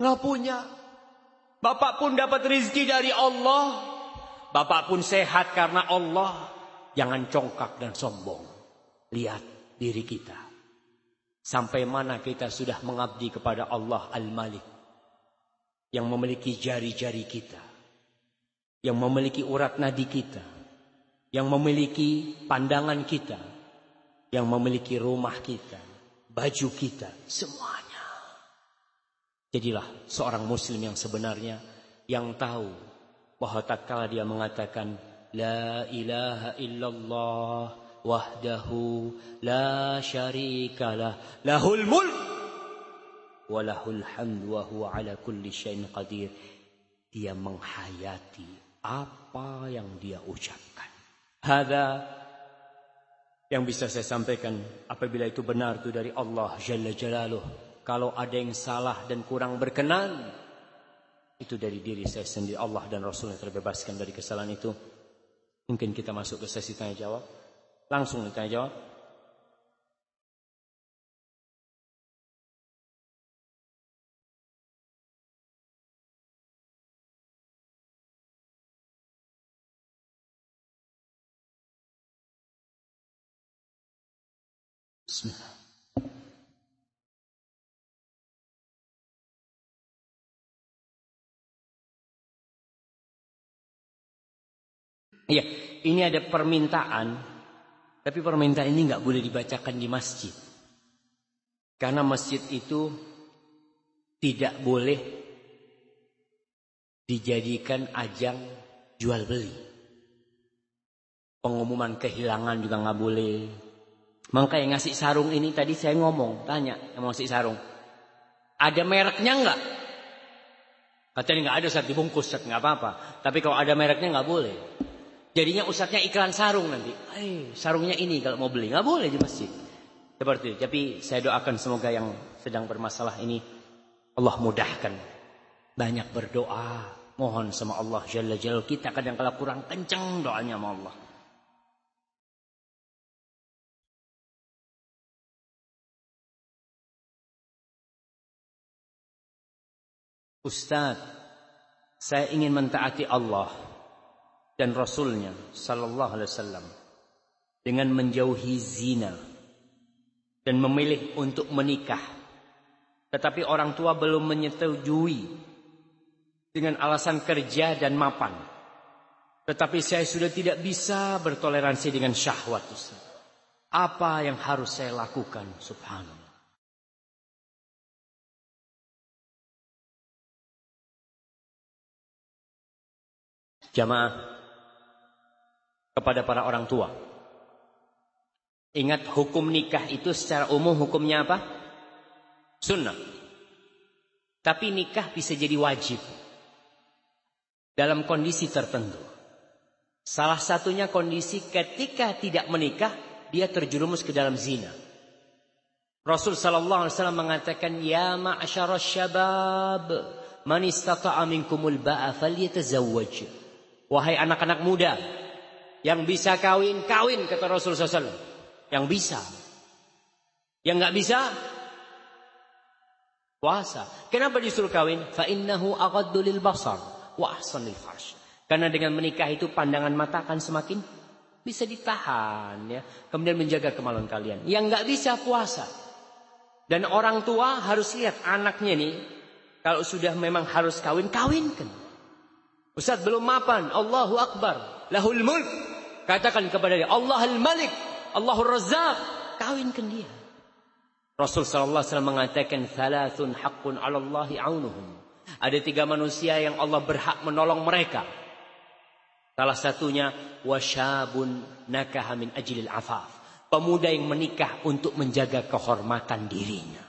Nggak punya. Bapak pun dapat rezeki dari Allah. Bapak pun sehat karena Allah. Jangan congkak dan sombong. Lihat diri kita. Sampai mana kita sudah mengabdi kepada Allah Al-Malik. Yang memiliki jari-jari kita. Yang memiliki urat nadi kita. Yang memiliki pandangan kita. Yang memiliki rumah kita. Baju kita. Semuanya. Jadilah seorang muslim yang sebenarnya. Yang tahu bahwa tak kala dia mengatakan. La ilaha illallah wahdahu la syarika lah lahul mulk wa lahul hamd wa huwa ala kulli syai'in qadir dia menghayati apa yang dia ucapkan hadza yang bisa saya sampaikan apabila itu benar itu dari Allah jalla jalaluh kalau ada yang salah dan kurang berkenan itu dari diri saya sendiri Allah dan Rasulnya terbebaskan dari kesalahan itu mungkin kita masuk ke sesi tanya jawab Langsung ditanya jawab. Bismillah. Iya, ini ada permintaan tapi permintaan ini nggak boleh dibacakan di masjid. Karena masjid itu tidak boleh dijadikan ajang jual beli. Pengumuman kehilangan juga nggak boleh. Maka yang ngasih sarung ini tadi saya ngomong, tanya yang ngasih sarung. Ada mereknya nggak? Katanya nggak ada saat dibungkus, saat nggak apa-apa. Tapi kalau ada mereknya nggak boleh. Jadinya usahanya iklan sarung nanti. Eh, sarungnya ini kalau mau beli. Nggak boleh di masjid. Seperti itu. Tapi saya doakan semoga yang sedang bermasalah ini Allah mudahkan. Banyak berdoa. Mohon sama Allah Jalla Jalla. Kita kadang kala kurang kencang doanya sama Allah. Ustadz, saya ingin mentaati Allah dan Rasulnya Sallallahu Alaihi Wasallam dengan menjauhi zina dan memilih untuk menikah, tetapi orang tua belum menyetujui dengan alasan kerja dan mapan. Tetapi saya sudah tidak bisa bertoleransi dengan syahwat. Apa yang harus saya lakukan? Subhanallah. Jamaah kepada para orang tua. Ingat hukum nikah itu secara umum hukumnya apa? Sunnah. Tapi nikah bisa jadi wajib. Dalam kondisi tertentu. Salah satunya kondisi ketika tidak menikah, dia terjerumus ke dalam zina. Rasul sallallahu alaihi wasallam mengatakan, "Ya ma'syarasy syabab, man istata'a minkumul ba'a falyatazawwaj." Wahai anak-anak muda yang bisa kawin, kawin kata Rasul sallallahu alaihi wasallam. Yang bisa. Yang nggak bisa puasa. Kenapa disuruh kawin? Fa innahu aghaddu lil basar wa ahsanul farsh. Karena dengan menikah itu pandangan mata akan semakin bisa ditahan ya. Kemudian menjaga kemaluan kalian. Yang nggak bisa puasa. Dan orang tua harus lihat anaknya nih kalau sudah memang harus kawin, kawinkan. Ustaz belum mapan, Allahu Akbar, lahul mulk. Katakan kepada dia, Allah al-Malik, Allahur Razzaq, kawinkan dia. Rasul sallallahu alaihi wasallam mengatakan thalathun haqqun 'ala Allahi 'aunuhum. Ada tiga manusia yang Allah berhak menolong mereka. Salah satunya wasyabun nakaha min ajlil afaf. Pemuda yang menikah untuk menjaga kehormatan dirinya.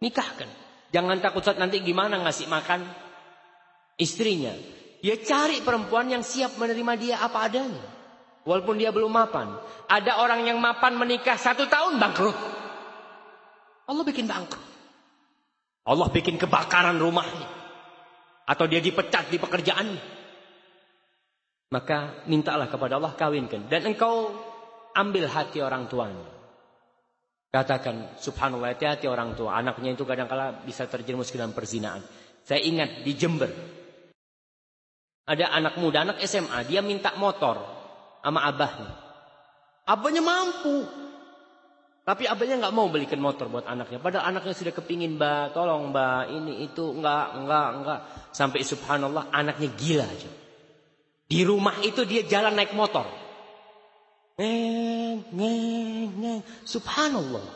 Nikahkan. Jangan takut saat nanti gimana ngasih makan istrinya. Dia cari perempuan yang siap menerima dia apa adanya. Walaupun dia belum mapan. Ada orang yang mapan menikah satu tahun bangkrut. Allah bikin bangkrut. Allah bikin kebakaran rumahnya. Atau dia dipecat di pekerjaannya. Maka mintalah kepada Allah kawinkan. Dan engkau ambil hati orang tuanya. Katakan subhanallah hati-hati orang tua. Anaknya itu kadang-kala bisa terjerumus ke dalam perzinaan. Saya ingat di Jember. Ada anak muda, anak SMA. Dia minta motor sama abahnya. Abahnya mampu. Tapi abahnya nggak mau belikan motor buat anaknya. Padahal anaknya sudah kepingin, mbak, tolong mbak, ini itu nggak, nggak, nggak. Sampai subhanallah anaknya gila aja. Di rumah itu dia jalan naik motor. Neng, neng, neng. Subhanallah.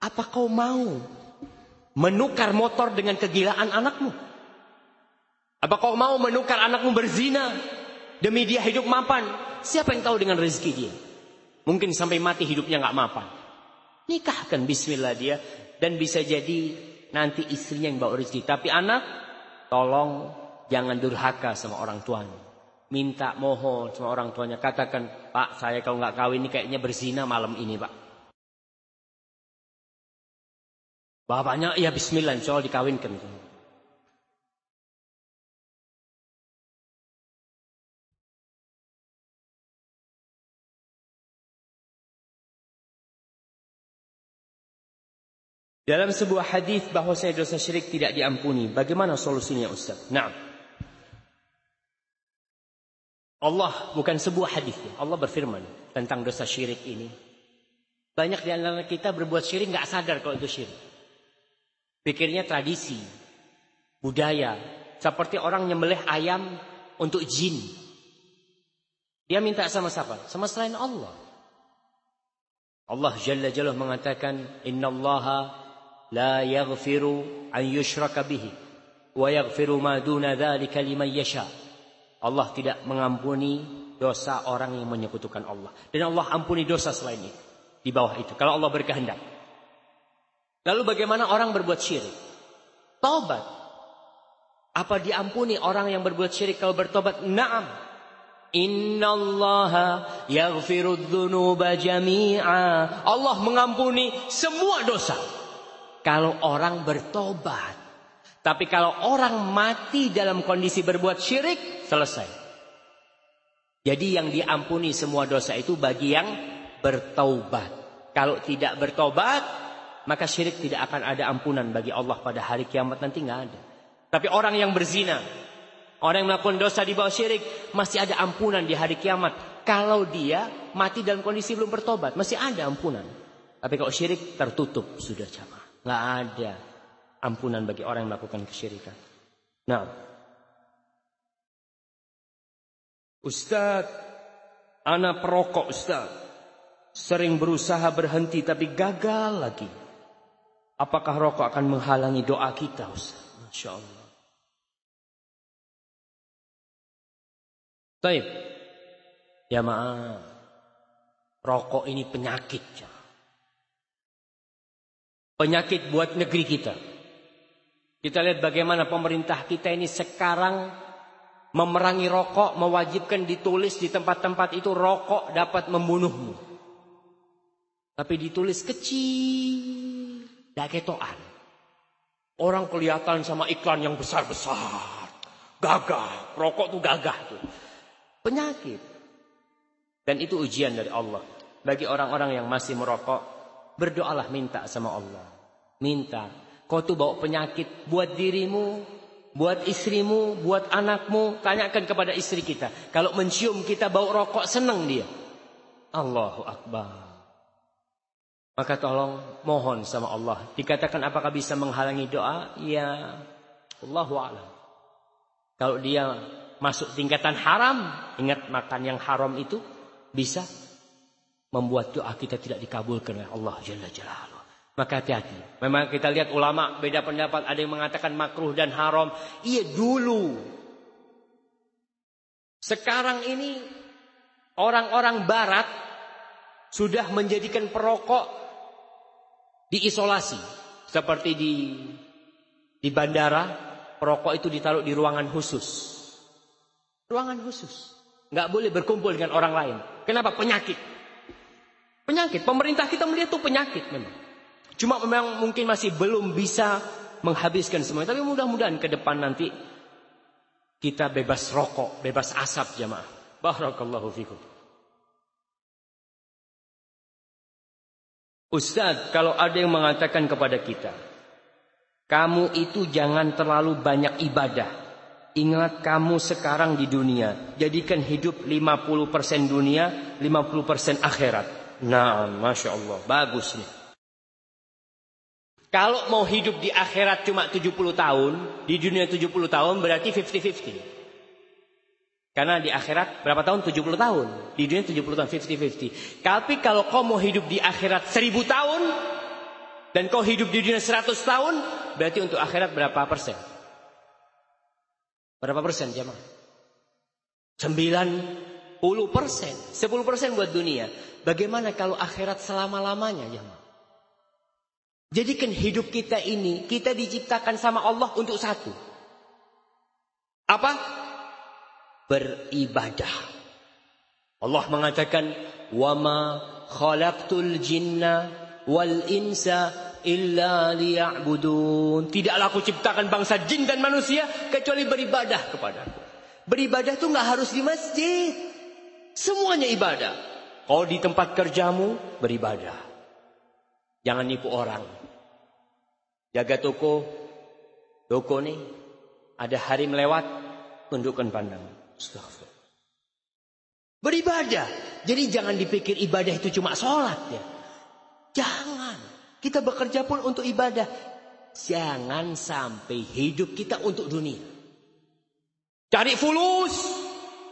Apa kau mau menukar motor dengan kegilaan anakmu? Apa kau mau menukar anakmu berzina demi dia hidup mapan? Siapa yang tahu dengan rezeki dia? Mungkin sampai mati hidupnya nggak mapan. Nikahkan bismillah dia. Dan bisa jadi nanti istrinya yang bawa rezeki. Tapi anak, tolong jangan durhaka sama orang tuanya. Minta mohon sama orang tuanya. Katakan, Pak saya kalau nggak kawin ini kayaknya berzina malam ini Pak. Bapaknya, ya bismillah insya Allah dikawinkan. Dalam sebuah hadis bahwa saya dosa syirik tidak diampuni. Bagaimana solusinya Ustaz? Nah. Allah bukan sebuah hadis. Allah berfirman tentang dosa syirik ini. Banyak di antara kita berbuat syirik nggak sadar kalau itu syirik. Pikirnya tradisi, budaya, seperti orang nyembelih ayam untuk jin. Dia minta sama siapa? Sama selain Allah. Allah Jalla Jalla mengatakan, Inna Allaha لا يغفر أن يشرك به ويغفر ما دون ذلك لمن يشاء Allah tidak mengampuni dosa orang yang menyekutukan Allah dan Allah ampuni dosa selain itu di bawah itu kalau Allah berkehendak lalu bagaimana orang berbuat syirik taubat apa diampuni orang yang berbuat syirik kalau bertobat na'am Innallaha yaghfiru dzunuba jami'a Allah mengampuni semua dosa kalau orang bertobat. Tapi kalau orang mati dalam kondisi berbuat syirik, selesai. Jadi yang diampuni semua dosa itu bagi yang bertobat. Kalau tidak bertobat, maka syirik tidak akan ada ampunan bagi Allah pada hari kiamat nanti nggak ada. Tapi orang yang berzina, orang yang melakukan dosa di bawah syirik, masih ada ampunan di hari kiamat. Kalau dia mati dalam kondisi belum bertobat, masih ada ampunan. Tapi kalau syirik tertutup sudah jamaah. Nggak ada ampunan bagi orang yang melakukan kesyirikan. Nah, Ustaz, anak perokok Ustaz. Sering berusaha berhenti tapi gagal lagi. Apakah rokok akan menghalangi doa kita Ustaz? Masya Allah. Taib. Ya maaf. Rokok ini penyakit. Ya. Penyakit buat negeri kita. Kita lihat bagaimana pemerintah kita ini sekarang memerangi rokok, mewajibkan ditulis di tempat-tempat itu rokok dapat membunuhmu. Tapi ditulis kecil, tidak ketoan. Orang kelihatan sama iklan yang besar-besar. Gagah, rokok tuh gagah tuh. Penyakit. Dan itu ujian dari Allah. Bagi orang-orang yang masih merokok, berdoalah minta sama Allah. Minta Kau tuh bawa penyakit buat dirimu, buat istrimu, buat anakmu. Tanyakan kepada istri kita. Kalau mencium kita bau rokok, senang dia. Allahu Akbar. Maka tolong mohon sama Allah. Dikatakan apakah bisa menghalangi doa? Ya, Allahu a'lam. Kalau dia masuk tingkatan haram, ingat makan yang haram itu bisa membuat doa kita tidak dikabulkan oleh Allah Jalla Jalaluhu. Maka hati-hati. Memang kita lihat ulama beda pendapat. Ada yang mengatakan makruh dan haram. Iya dulu. Sekarang ini orang-orang barat sudah menjadikan perokok diisolasi. Seperti di di bandara, perokok itu ditaruh di ruangan khusus. Ruangan khusus. Nggak boleh berkumpul dengan orang lain. Kenapa? Penyakit. Penyakit. Pemerintah kita melihat itu penyakit memang. Cuma memang mungkin masih belum bisa menghabiskan semuanya. Tapi mudah-mudahan ke depan nanti kita bebas rokok, bebas asap jamaah. Barakallahu fikum. Ustaz, kalau ada yang mengatakan kepada kita, kamu itu jangan terlalu banyak ibadah. Ingat kamu sekarang di dunia. Jadikan hidup 50% dunia, 50% akhirat. Nah, Masya Allah. Bagus nih. Kalau mau hidup di akhirat cuma 70 tahun, di dunia 70 tahun berarti 50-50. Karena di akhirat berapa tahun? 70 tahun. Di dunia 70 tahun, 50-50. Tapi kalau kau mau hidup di akhirat 1000 tahun, dan kau hidup di dunia 100 tahun, berarti untuk akhirat berapa persen? Berapa persen jemaah? 90 persen. 10 persen buat dunia. Bagaimana kalau akhirat selama-lamanya jemaah? Jadikan hidup kita ini, kita diciptakan sama Allah untuk satu. Apa? Beribadah. Allah mengatakan, "Wama khalaqtul jinna wal insa illa liya'budun." Tidaklah aku ciptakan bangsa jin dan manusia kecuali beribadah kepadaku. Beribadah itu nggak harus di masjid. Semuanya ibadah. Kalau di tempat kerjamu beribadah. Jangan nipu orang. Jaga toko. Toko nih. Ada hari melewat. Tundukkan pandang. Astagfirullah. Beribadah. Jadi jangan dipikir ibadah itu cuma sholat ya. Jangan. Kita bekerja pun untuk ibadah. Jangan sampai hidup kita untuk dunia. Cari fulus.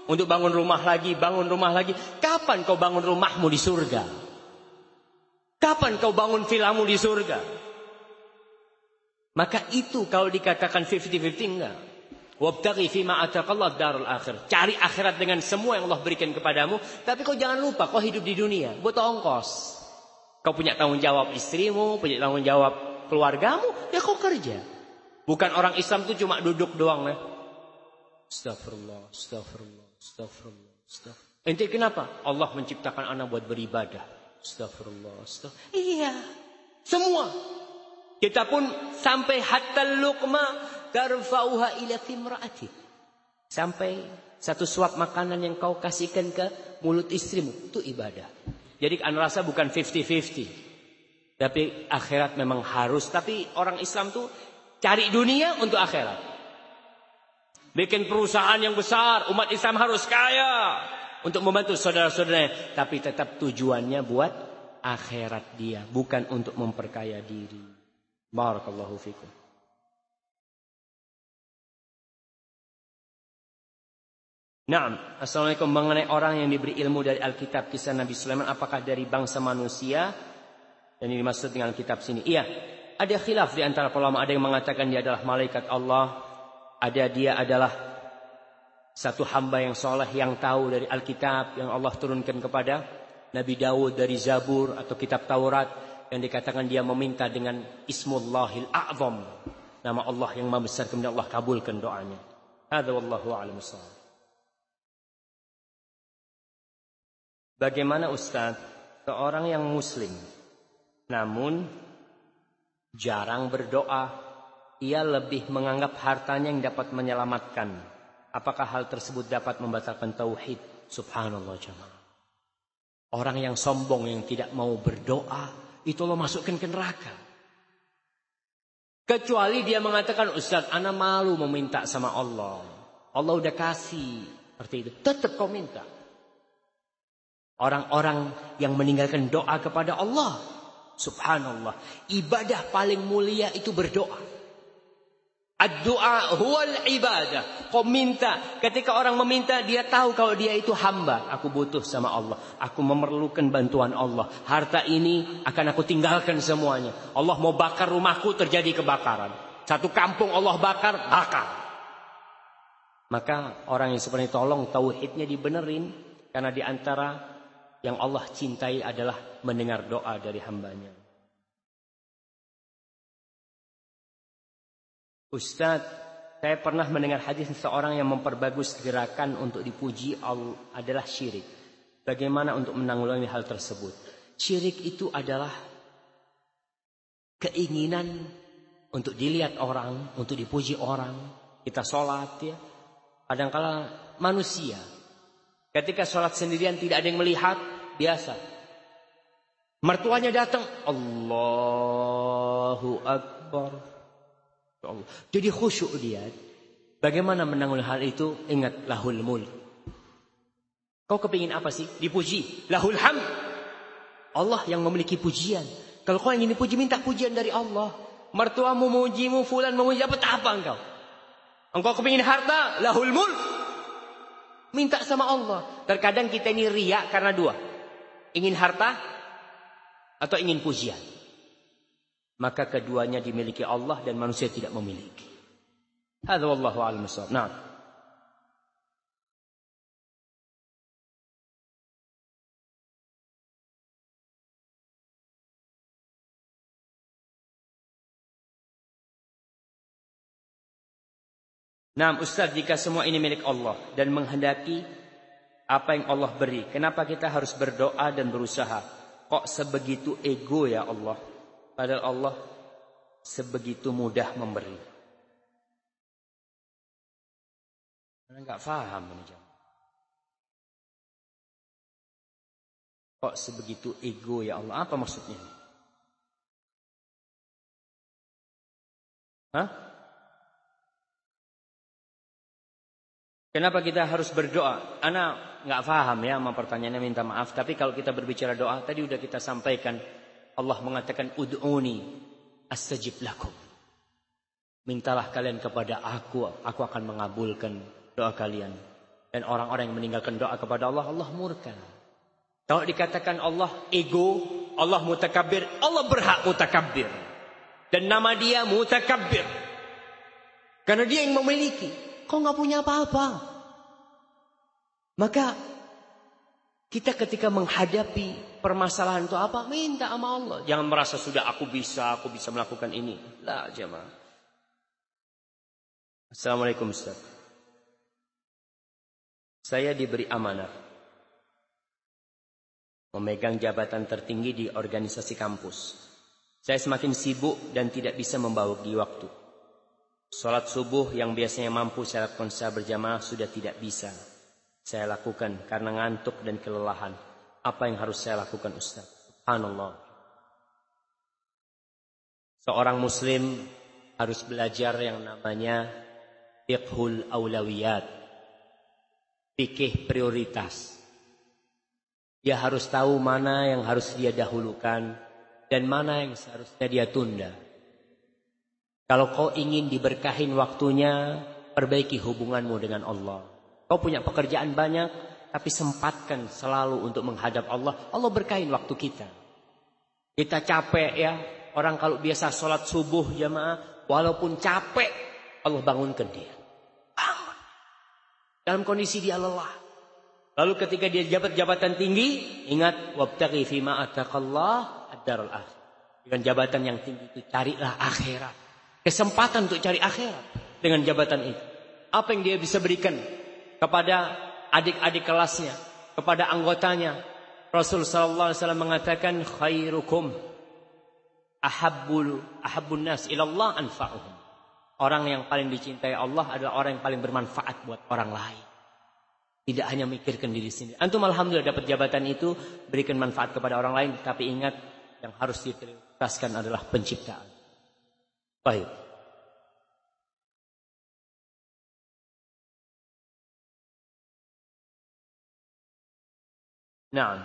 Untuk bangun rumah lagi, bangun rumah lagi. Kapan kau bangun rumahmu di surga? Kapan kau bangun vilamu di surga? Maka itu kalau dikatakan 50-50 enggak. Wabtaghi fima ataqallah darul akhir. Cari akhirat dengan semua yang Allah berikan kepadamu. Tapi kau jangan lupa kau hidup di dunia. Buat ongkos. Kau punya tanggung jawab istrimu. Punya tanggung jawab keluargamu. Ya kau kerja. Bukan orang Islam itu cuma duduk doang. Ya. Astagfirullah, astagfirullah, astagfirullah, astagfirullah. Ente kenapa? Allah menciptakan anak buat beribadah. Astagfirullah, astagfirullah. Iya. Semua. Kita pun sampai hatta luqma tarfauha ila timraati. Sampai satu suap makanan yang kau kasihkan ke mulut istrimu itu ibadah. Jadi anda rasa bukan 50-50. Tapi akhirat memang harus. Tapi orang Islam tuh cari dunia untuk akhirat. Bikin perusahaan yang besar. Umat Islam harus kaya. Untuk membantu saudara-saudaranya. Tapi tetap tujuannya buat akhirat dia. Bukan untuk memperkaya diri. Barakallahu fikum. Naam, Assalamualaikum mengenai orang yang diberi ilmu dari Alkitab kisah Nabi Sulaiman apakah dari bangsa manusia? Ini dimaksud dengan kitab sini. Iya, ada khilaf di antara ulama. Ada yang mengatakan dia adalah malaikat Allah. Ada dia adalah satu hamba yang soleh yang tahu dari Alkitab yang Allah turunkan kepada Nabi Daud dari Zabur atau kitab Taurat yang dikatakan dia meminta dengan Ismullahil A'zam. nama Allah yang maha besar kemudian Allah kabulkan doanya. Hadza wallahu a'lam Bagaimana Ustaz seorang yang muslim namun jarang berdoa ia lebih menganggap hartanya yang dapat menyelamatkan. Apakah hal tersebut dapat membatalkan tauhid? Subhanallah jemaah. Orang yang sombong yang tidak mau berdoa itu lo masukkan ke neraka. Kecuali dia mengatakan Ustaz ana malu meminta sama Allah. Allah udah kasih. Seperti itu. Tetap kau minta. Orang-orang yang meninggalkan doa kepada Allah. Subhanallah. Ibadah paling mulia itu berdoa. Ad-doa huwal ibadah. Kau minta. Ketika orang meminta, dia tahu kalau dia itu hamba. Aku butuh sama Allah. Aku memerlukan bantuan Allah. Harta ini akan aku tinggalkan semuanya. Allah mau bakar rumahku, terjadi kebakaran. Satu kampung Allah bakar, bakar. Maka orang yang seperti tolong tauhidnya dibenerin. Karena di antara yang Allah cintai adalah mendengar doa dari hambanya. Ustadz, saya pernah mendengar hadis seseorang yang memperbagus gerakan untuk dipuji Allah adalah syirik. Bagaimana untuk menanggulangi hal tersebut? Syirik itu adalah keinginan untuk dilihat orang, untuk dipuji orang. Kita sholat ya. Kadangkala manusia. Ketika sholat sendirian tidak ada yang melihat, biasa. Mertuanya datang, Allahu Akbar. Jadi khusyuk dia. Bagaimana menanggung hal itu? Ingat lahul mulk. Kau kepingin apa sih? Dipuji. Lahul ham. Allah yang memiliki pujian. Kalau kau ingin dipuji, minta pujian dari Allah. Mertuamu memujimu, fulan memuji, apa apa engkau? Engkau kepingin harta, lahul mulk. Minta sama Allah. Terkadang kita ini riak karena dua. Ingin harta atau ingin pujian. Maka keduanya dimiliki Allah dan manusia tidak memiliki. Hadza wallahu a'lam Nah. Nah, Ustaz, jika semua ini milik Allah dan menghendaki apa yang Allah beri. Kenapa kita harus berdoa dan berusaha? Kok sebegitu ego ya Allah? Padahal Allah sebegitu mudah memberi. Anda nggak paham ini jam. Kok sebegitu ego ya Allah? Apa maksudnya? Hah? Kenapa kita harus berdoa? Anak nggak paham ya sama pertanyaannya minta maaf. Tapi kalau kita berbicara doa tadi udah kita sampaikan. Allah mengatakan ud'uni astajib lakum. Mintalah kalian kepada aku, aku akan mengabulkan doa kalian. Dan orang-orang yang meninggalkan doa kepada Allah, Allah murka. Kalau dikatakan Allah ego, Allah mutakabir, Allah berhak mutakabir. Dan nama dia mutakabir. Karena dia yang memiliki. Kau nggak punya apa-apa. Maka kita ketika menghadapi permasalahan itu apa? Minta sama Allah. Jangan merasa sudah aku bisa, aku bisa melakukan ini. Lah jemaah. Assalamualaikum Ustaz. Saya diberi amanah. Memegang jabatan tertinggi di organisasi kampus. Saya semakin sibuk dan tidak bisa membagi waktu. Salat subuh yang biasanya mampu saya lakukan secara berjamaah sudah tidak bisa. Saya lakukan karena ngantuk dan kelelahan. Apa yang harus saya lakukan Ustaz? Subhanallah. Seorang muslim harus belajar yang namanya fiqhul aulawiyat. Fikih prioritas. Dia harus tahu mana yang harus dia dahulukan dan mana yang seharusnya dia tunda. Kalau kau ingin diberkahin waktunya, perbaiki hubunganmu dengan Allah. Kau punya pekerjaan banyak, tapi sempatkan selalu untuk menghadap Allah. Allah berkahin waktu kita. Kita capek ya. Orang kalau biasa sholat subuh jamaah, walaupun capek, Allah bangunkan dia. Bangun. Dalam kondisi dia lelah. Lalu ketika dia jabat jabatan tinggi, ingat wabtaghi fima ataqallah ad-daral akhir. Dengan jabatan yang tinggi itu carilah akhirat. kesempatan untuk cari akhirat dengan jabatan itu. Apa yang dia bisa berikan kepada adik-adik kelasnya, kepada anggotanya. Rasul sallallahu alaihi wasallam mengatakan khairukum ahabbul ahabbun nas ilallah anfa'uhum. Orang yang paling dicintai Allah adalah orang yang paling bermanfaat buat orang lain. Tidak hanya mikirkan diri sendiri. Antum alhamdulillah dapat jabatan itu, berikan manfaat kepada orang lain, tapi ingat yang harus diprioritaskan adalah penciptaan. Baik. Nah,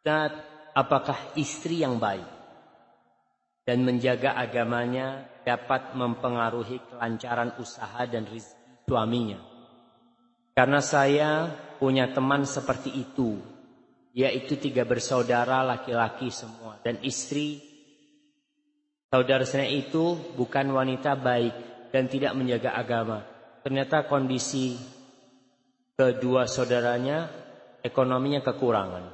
dan apakah istri yang baik dan menjaga agamanya dapat mempengaruhi kelancaran usaha dan rezeki suaminya? Karena saya punya teman seperti itu, yaitu tiga bersaudara laki-laki semua dan istri saudara saya itu bukan wanita baik dan tidak menjaga agama. Ternyata kondisi kedua saudaranya ekonominya kekurangan.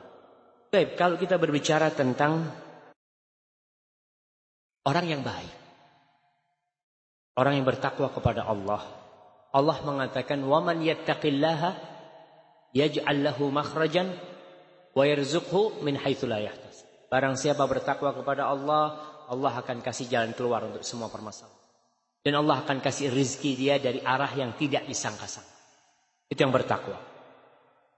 Baik, kalau kita berbicara tentang orang yang baik, orang yang bertakwa kepada Allah, Allah mengatakan waman yattaqillaha yaj'al lahu makhrajan wa yarzuqhu min haitsu la. Barang siapa bertakwa kepada Allah, Allah akan kasih jalan keluar untuk semua permasalahan. Dan Allah akan kasih rizki dia dari arah yang tidak disangka-sangka. Itu yang bertakwa.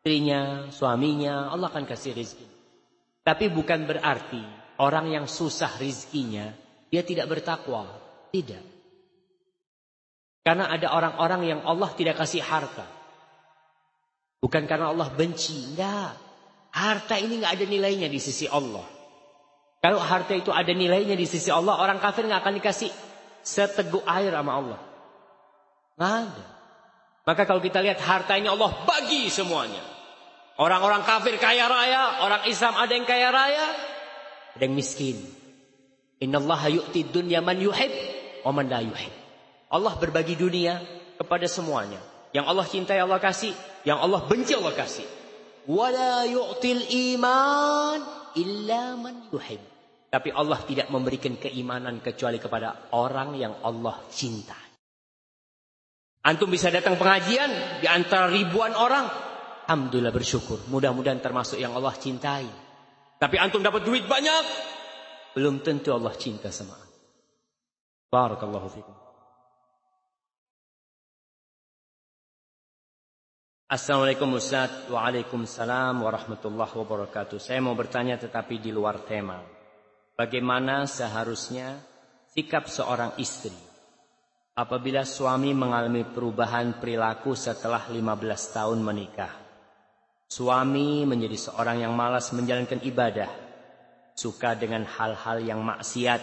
Istrinya, suaminya, Allah akan kasih rizki. Tapi bukan berarti orang yang susah rizkinya, dia tidak bertakwa. Tidak. Karena ada orang-orang yang Allah tidak kasih harta. Bukan karena Allah benci. Enggak. Harta ini enggak ada nilainya di sisi Allah. Kalau harta itu ada nilainya di sisi Allah, orang kafir enggak akan dikasih seteguk air sama Allah. Enggak ada. Maka kalau kita lihat harta ini Allah bagi semuanya. Orang-orang kafir kaya raya, orang Islam ada yang kaya raya, ada yang miskin. Innallaha yu'ti dunya man yuhib wa man la yuhib. Allah berbagi dunia kepada semuanya. Yang Allah cintai Allah kasih, yang Allah benci Allah kasih. Wala yu'til iman illa man yuhib. Tapi Allah tidak memberikan keimanan kecuali kepada orang yang Allah cintai. Antum bisa datang pengajian di antara ribuan orang. Alhamdulillah bersyukur. Mudah-mudahan termasuk yang Allah cintai. Tapi antum dapat duit banyak. Belum tentu Allah cinta sama antum. Barakallahu fikum. Assalamualaikum Ustaz Waalaikumsalam warahmatullahi wabarakatuh Saya mau bertanya tetapi di luar tema Bagaimana seharusnya sikap seorang istri Apabila suami mengalami perubahan perilaku setelah 15 tahun menikah Suami menjadi seorang yang malas menjalankan ibadah Suka dengan hal-hal yang maksiat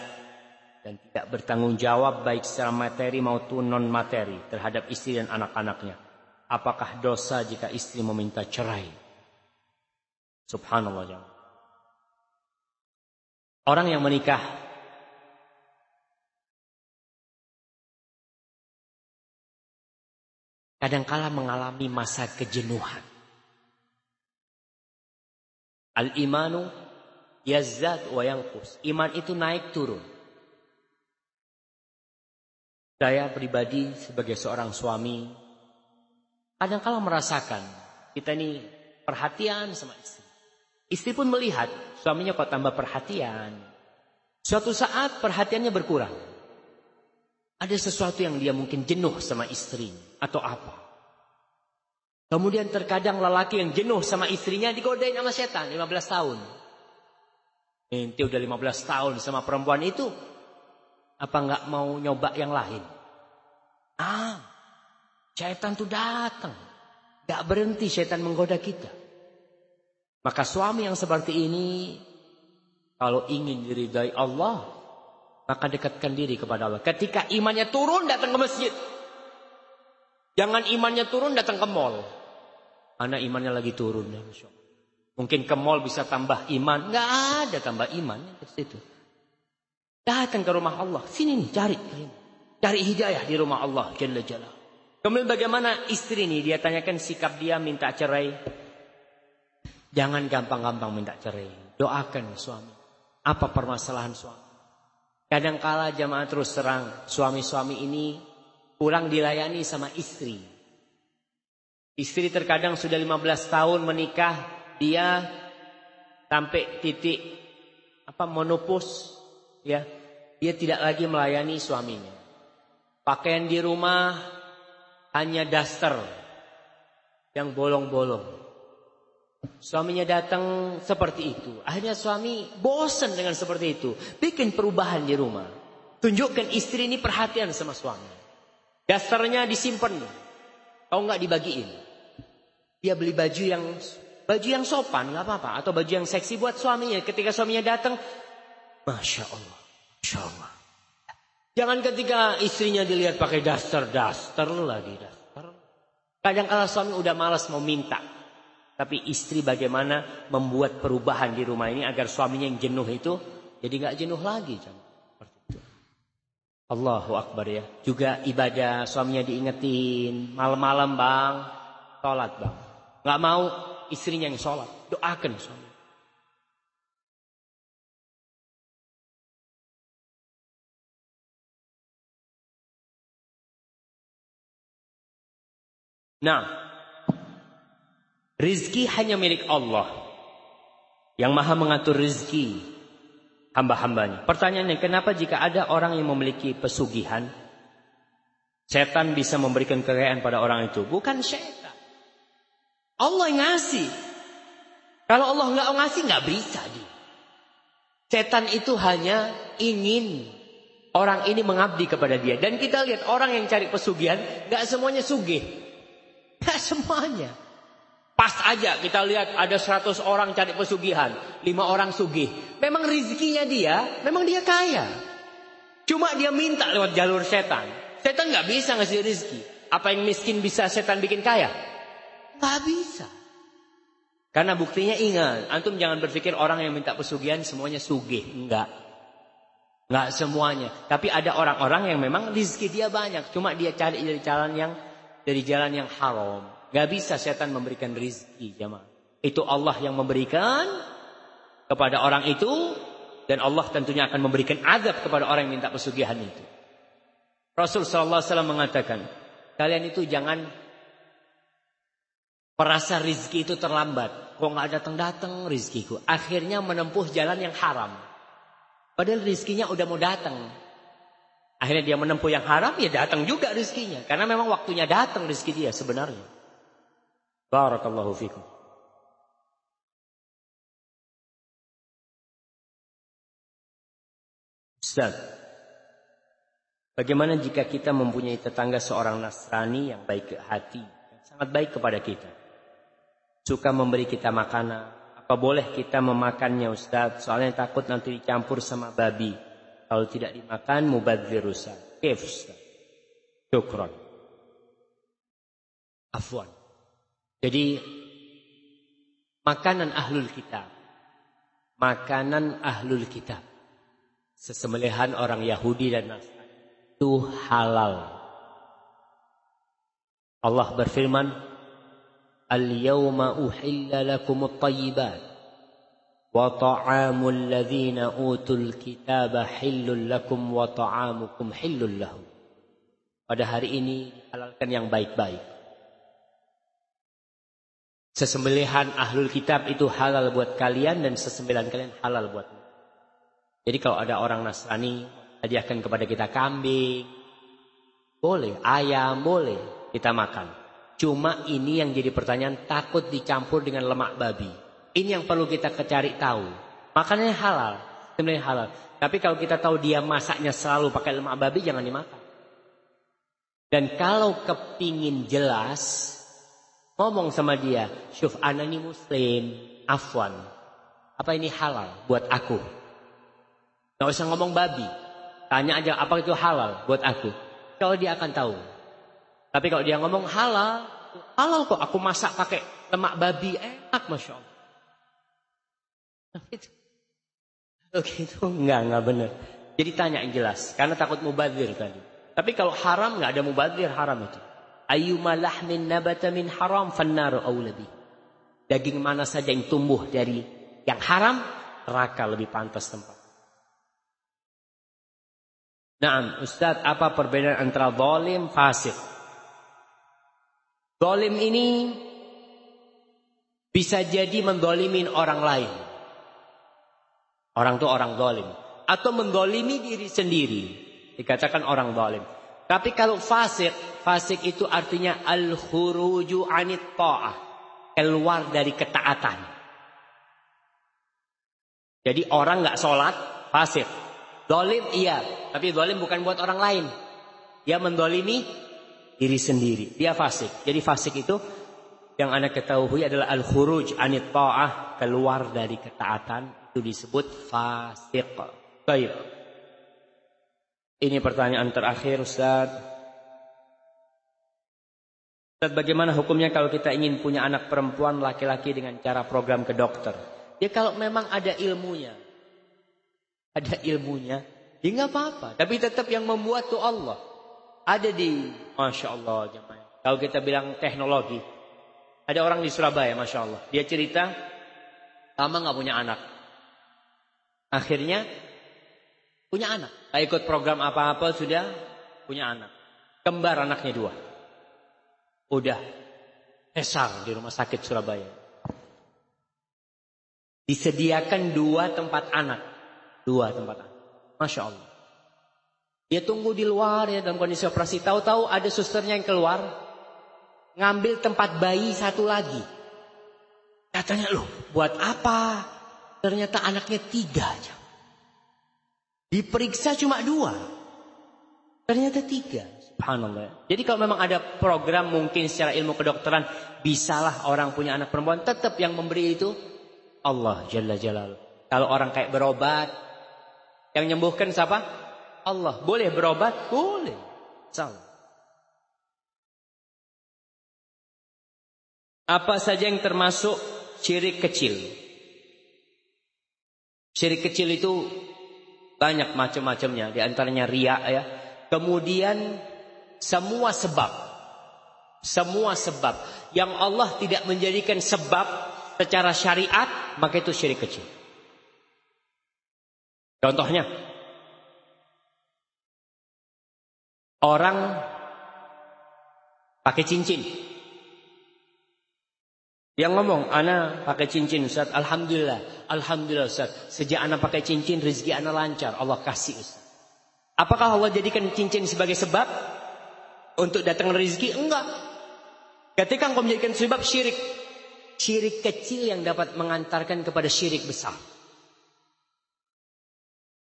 Dan tidak bertanggung jawab baik secara materi maupun non materi Terhadap istri dan anak-anaknya Apakah dosa jika istri meminta cerai? Subhanallah jangan. Orang yang menikah kadangkala mengalami masa kejenuhan. Al-imanu yazzad wa yanqus. Iman itu naik turun. Saya pribadi sebagai seorang suami kadang kala merasakan kita ini perhatian sama istri. Istri pun melihat suaminya kok tambah perhatian. Suatu saat perhatiannya berkurang. Ada sesuatu yang dia mungkin jenuh sama istri atau apa. Kemudian terkadang lelaki yang jenuh sama istrinya digodain sama setan 15 tahun. Ente udah 15 tahun sama perempuan itu. Apa nggak mau nyoba yang lain? Ah, Syaitan itu datang. Gak berhenti syaitan menggoda kita. Maka suami yang seperti ini. Kalau ingin diridai Allah. Maka dekatkan diri kepada Allah. Ketika imannya turun datang ke masjid. Jangan imannya turun datang ke mall. Karena imannya lagi turun. Ya, Mungkin ke mall bisa tambah iman. Gak ada tambah iman. Di situ. Datang ke rumah Allah. Sini nih cari. Cari hidayah di rumah Allah. Jalla jalla. Kemudian bagaimana istri ini dia tanyakan sikap dia minta cerai. Jangan gampang-gampang minta cerai. Doakan suami. Apa permasalahan suami? Kadangkala jamaah terus terang, suami-suami ini kurang dilayani sama istri. Istri terkadang sudah 15 tahun menikah, dia sampai titik apa monopos ya. Dia tidak lagi melayani suaminya. Pakaian di rumah hanya daster yang bolong-bolong. Suaminya datang seperti itu. Akhirnya suami bosan dengan seperti itu. Bikin perubahan di rumah. Tunjukkan istri ini perhatian sama suami. Dasarnya disimpan. Kalau nggak dibagiin. Dia beli baju yang baju yang sopan nggak apa-apa atau baju yang seksi buat suaminya. Ketika suaminya datang, masya Allah, masya Allah. Jangan ketika istrinya dilihat pakai daster, daster lagi daster. Kadang kala suami udah malas mau minta, tapi istri bagaimana membuat perubahan di rumah ini agar suaminya yang jenuh itu jadi nggak jenuh lagi. Allahu Akbar ya. Juga ibadah suaminya diingetin. Malam-malam bang. Sholat bang. Nggak mau istrinya yang sholat. Doakan suami. Nah, Rizki hanya milik Allah. Yang maha mengatur rizki hamba-hambanya. Pertanyaannya, kenapa jika ada orang yang memiliki pesugihan, setan bisa memberikan kekayaan pada orang itu? Bukan setan. Allah yang ngasih. Kalau Allah nggak ngasih, nggak bisa dia. Setan itu hanya ingin orang ini mengabdi kepada dia. Dan kita lihat orang yang cari pesugihan, nggak semuanya sugih. Nggak semuanya. Pas aja kita lihat ada 100 orang cari pesugihan. 5 orang sugih. Memang rezekinya dia, memang dia kaya. Cuma dia minta lewat jalur setan. Setan nggak bisa ngasih rezeki. Apa yang miskin bisa setan bikin kaya? Nggak bisa. Karena buktinya ingat, antum jangan berpikir orang yang minta pesugihan semuanya sugih. Enggak. Enggak semuanya. Tapi ada orang-orang yang memang rezeki dia banyak. Cuma dia cari dari jalan yang dari jalan yang haram. Gak bisa setan memberikan rizki jemaah. Itu Allah yang memberikan kepada orang itu. Dan Allah tentunya akan memberikan azab kepada orang yang minta pesugihan itu. Rasul SAW mengatakan. Kalian itu jangan merasa rizki itu terlambat. Kok gak datang-datang rizkiku. Akhirnya menempuh jalan yang haram. Padahal rizkinya udah mau datang. Akhirnya dia menempuh yang haram, ya datang juga rizkinya. Karena memang waktunya datang rizki dia sebenarnya. Barakallahu fikum. Ustaz, bagaimana jika kita mempunyai tetangga seorang Nasrani yang baik hati, yang sangat baik kepada kita, suka memberi kita makanan, apa boleh kita memakannya Ustaz? Soalnya takut nanti dicampur sama babi. Kalau tidak dimakan, mubadzir Ustaz. Kif Ustaz. Afwan. Jadi makanan ahlul kitab. Makanan ahlul kitab. Sesembelihan orang Yahudi dan Nasrani itu halal. Allah berfirman, "Al-yawma uhilla lakum at-tayyibat wa ta'amul ladzina utul kitaba hillul lakum wa ta'amukum hillul lahum." Pada hari ini dihalalkan yang baik-baik. Sesembelihan ahlul kitab itu halal buat kalian dan sesembelihan kalian halal buat Jadi kalau ada orang Nasrani hadiahkan kepada kita kambing, boleh, ayam boleh kita makan. Cuma ini yang jadi pertanyaan takut dicampur dengan lemak babi. Ini yang perlu kita cari tahu. Makanannya halal, sembelihan halal. Tapi kalau kita tahu dia masaknya selalu pakai lemak babi jangan dimakan. Dan kalau kepingin jelas, Ngomong sama dia, syuf anani muslim, afwan. Apa ini halal buat aku? Gak usah ngomong babi. Tanya aja apa itu halal buat aku. Kalau dia akan tahu. Tapi kalau dia ngomong halal, halal kok aku masak pakai lemak babi enak masya Allah. Oke itu enggak enggak benar. Jadi tanya yang jelas karena takut mubazir tadi. Tapi kalau haram enggak ada mubazir haram itu ayyuma lahmin nabata min haram fannaru aulabi. Daging mana saja yang tumbuh dari yang haram, neraka lebih pantas tempat. Nah, Ustaz, apa perbedaan antara zalim fasik? Zalim ini bisa jadi mendolimin orang lain. Orang itu orang zalim. Atau mendolimi diri sendiri. Dikatakan orang zalim. Tapi kalau fasik, fasik itu artinya al-khuruju anit ta'ah. Keluar dari ketaatan. Jadi orang nggak sholat, fasik. Dolim iya, tapi dolim bukan buat orang lain. Dia mendolimi diri sendiri. Dia fasik. Jadi fasik itu yang anda ketahui adalah al-khuruj anit ta'ah. Keluar dari ketaatan. Itu disebut fasik. Baik. Ini pertanyaan terakhir Ustaz. Ustaz bagaimana hukumnya kalau kita ingin punya anak perempuan laki-laki dengan cara program ke dokter? Ya kalau memang ada ilmunya. Ada ilmunya. Ya nggak apa-apa. Tapi tetap yang membuat tuh Allah. Ada di Masya Allah jemaah. Kalau kita bilang teknologi. Ada orang di Surabaya Masya Allah. Dia cerita. Lama nggak punya anak. Akhirnya punya anak. Gak ikut program apa-apa sudah punya anak. Kembar anaknya dua. Udah. Esar di rumah sakit Surabaya. Disediakan dua tempat anak. Dua tempat anak. Masya Allah. Dia tunggu di luar ya dalam kondisi operasi. Tahu-tahu ada susternya yang keluar. Ngambil tempat bayi satu lagi. Katanya loh buat apa? Ternyata anaknya tiga aja. Diperiksa cuma dua. Ternyata tiga. Subhanallah. Jadi kalau memang ada program mungkin secara ilmu kedokteran. Bisalah orang punya anak perempuan. Tetap yang memberi itu Allah Jalla Jalal. Kalau orang kayak berobat, yang nyembuhkan siapa? Allah. Boleh berobat? Boleh. Salah. Apa saja yang termasuk syirik kecil? Syirik kecil itu banyak macam-macamnya. Di antaranya riak ya. Kemudian semua sebab. Semua sebab. Yang Allah tidak menjadikan sebab secara syariat, maka itu syirik kecil. Contohnya, orang pakai cincin. Yang ngomong, ana pakai cincin Ustaz, Alhamdulillah, Alhamdulillah Ustaz. Sejak ana pakai cincin, rezeki ana lancar, Allah kasih Ustaz. Apakah Allah jadikan cincin sebagai sebab untuk datang rezeki? Enggak. Ketika engkau menjadikan sebab syirik, Syirik kecil yang dapat mengantarkan kepada syirik besar.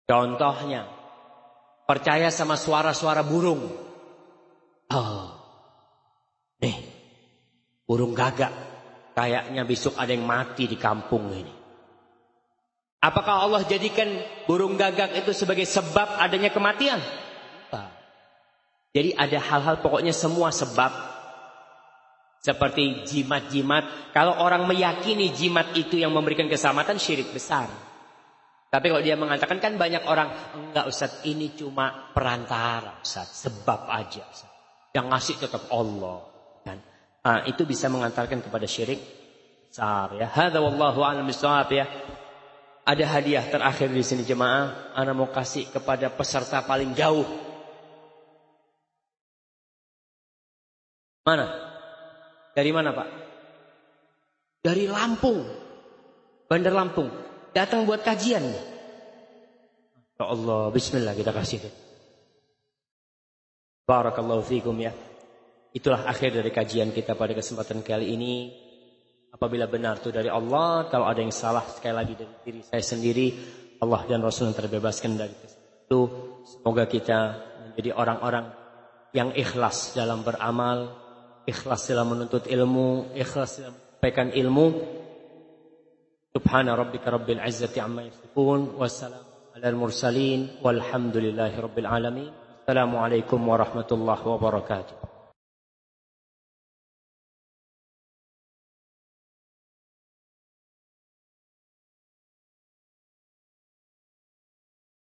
Contohnya, percaya sama suara-suara burung. Oh, nih, burung gagak. Kayaknya besok ada yang mati di kampung ini. Apakah Allah jadikan burung gagak itu sebagai sebab adanya kematian? Jadi ada hal-hal pokoknya semua sebab seperti jimat-jimat. Kalau orang meyakini jimat itu yang memberikan keselamatan syirik besar. Tapi kalau dia mengatakan kan banyak orang. Enggak Ustaz ini cuma perantara Ustaz. Sebab aja Ustaz. Yang ngasih tetap Allah. Kan? Nah, itu bisa mengantarkan kepada syirik besar ya. Hadza wallahu a'lam ya. Ada hadiah terakhir di sini jemaah. Ana mau kasih kepada peserta paling jauh. Mana? Dari mana Pak? Dari Lampung. Bandar Lampung. Datang buat kajian. Ya Allah, bismillah kita kasih. Barakallahu fikum ya. Itulah akhir dari kajian kita pada kesempatan kali ini. Apabila benar itu dari Allah, kalau ada yang salah sekali lagi dari diri saya sendiri, Allah dan Rasul yang terbebaskan dari itu. Semoga kita menjadi orang-orang yang ikhlas dalam beramal, ikhlas dalam menuntut ilmu, ikhlas dalam menyampaikan ilmu. Subhana rabbika rabbil izzati amma yasifun wassalamu ala mursalin walhamdulillahi rabbil alamin. Assalamualaikum warahmatullahi wabarakatuh.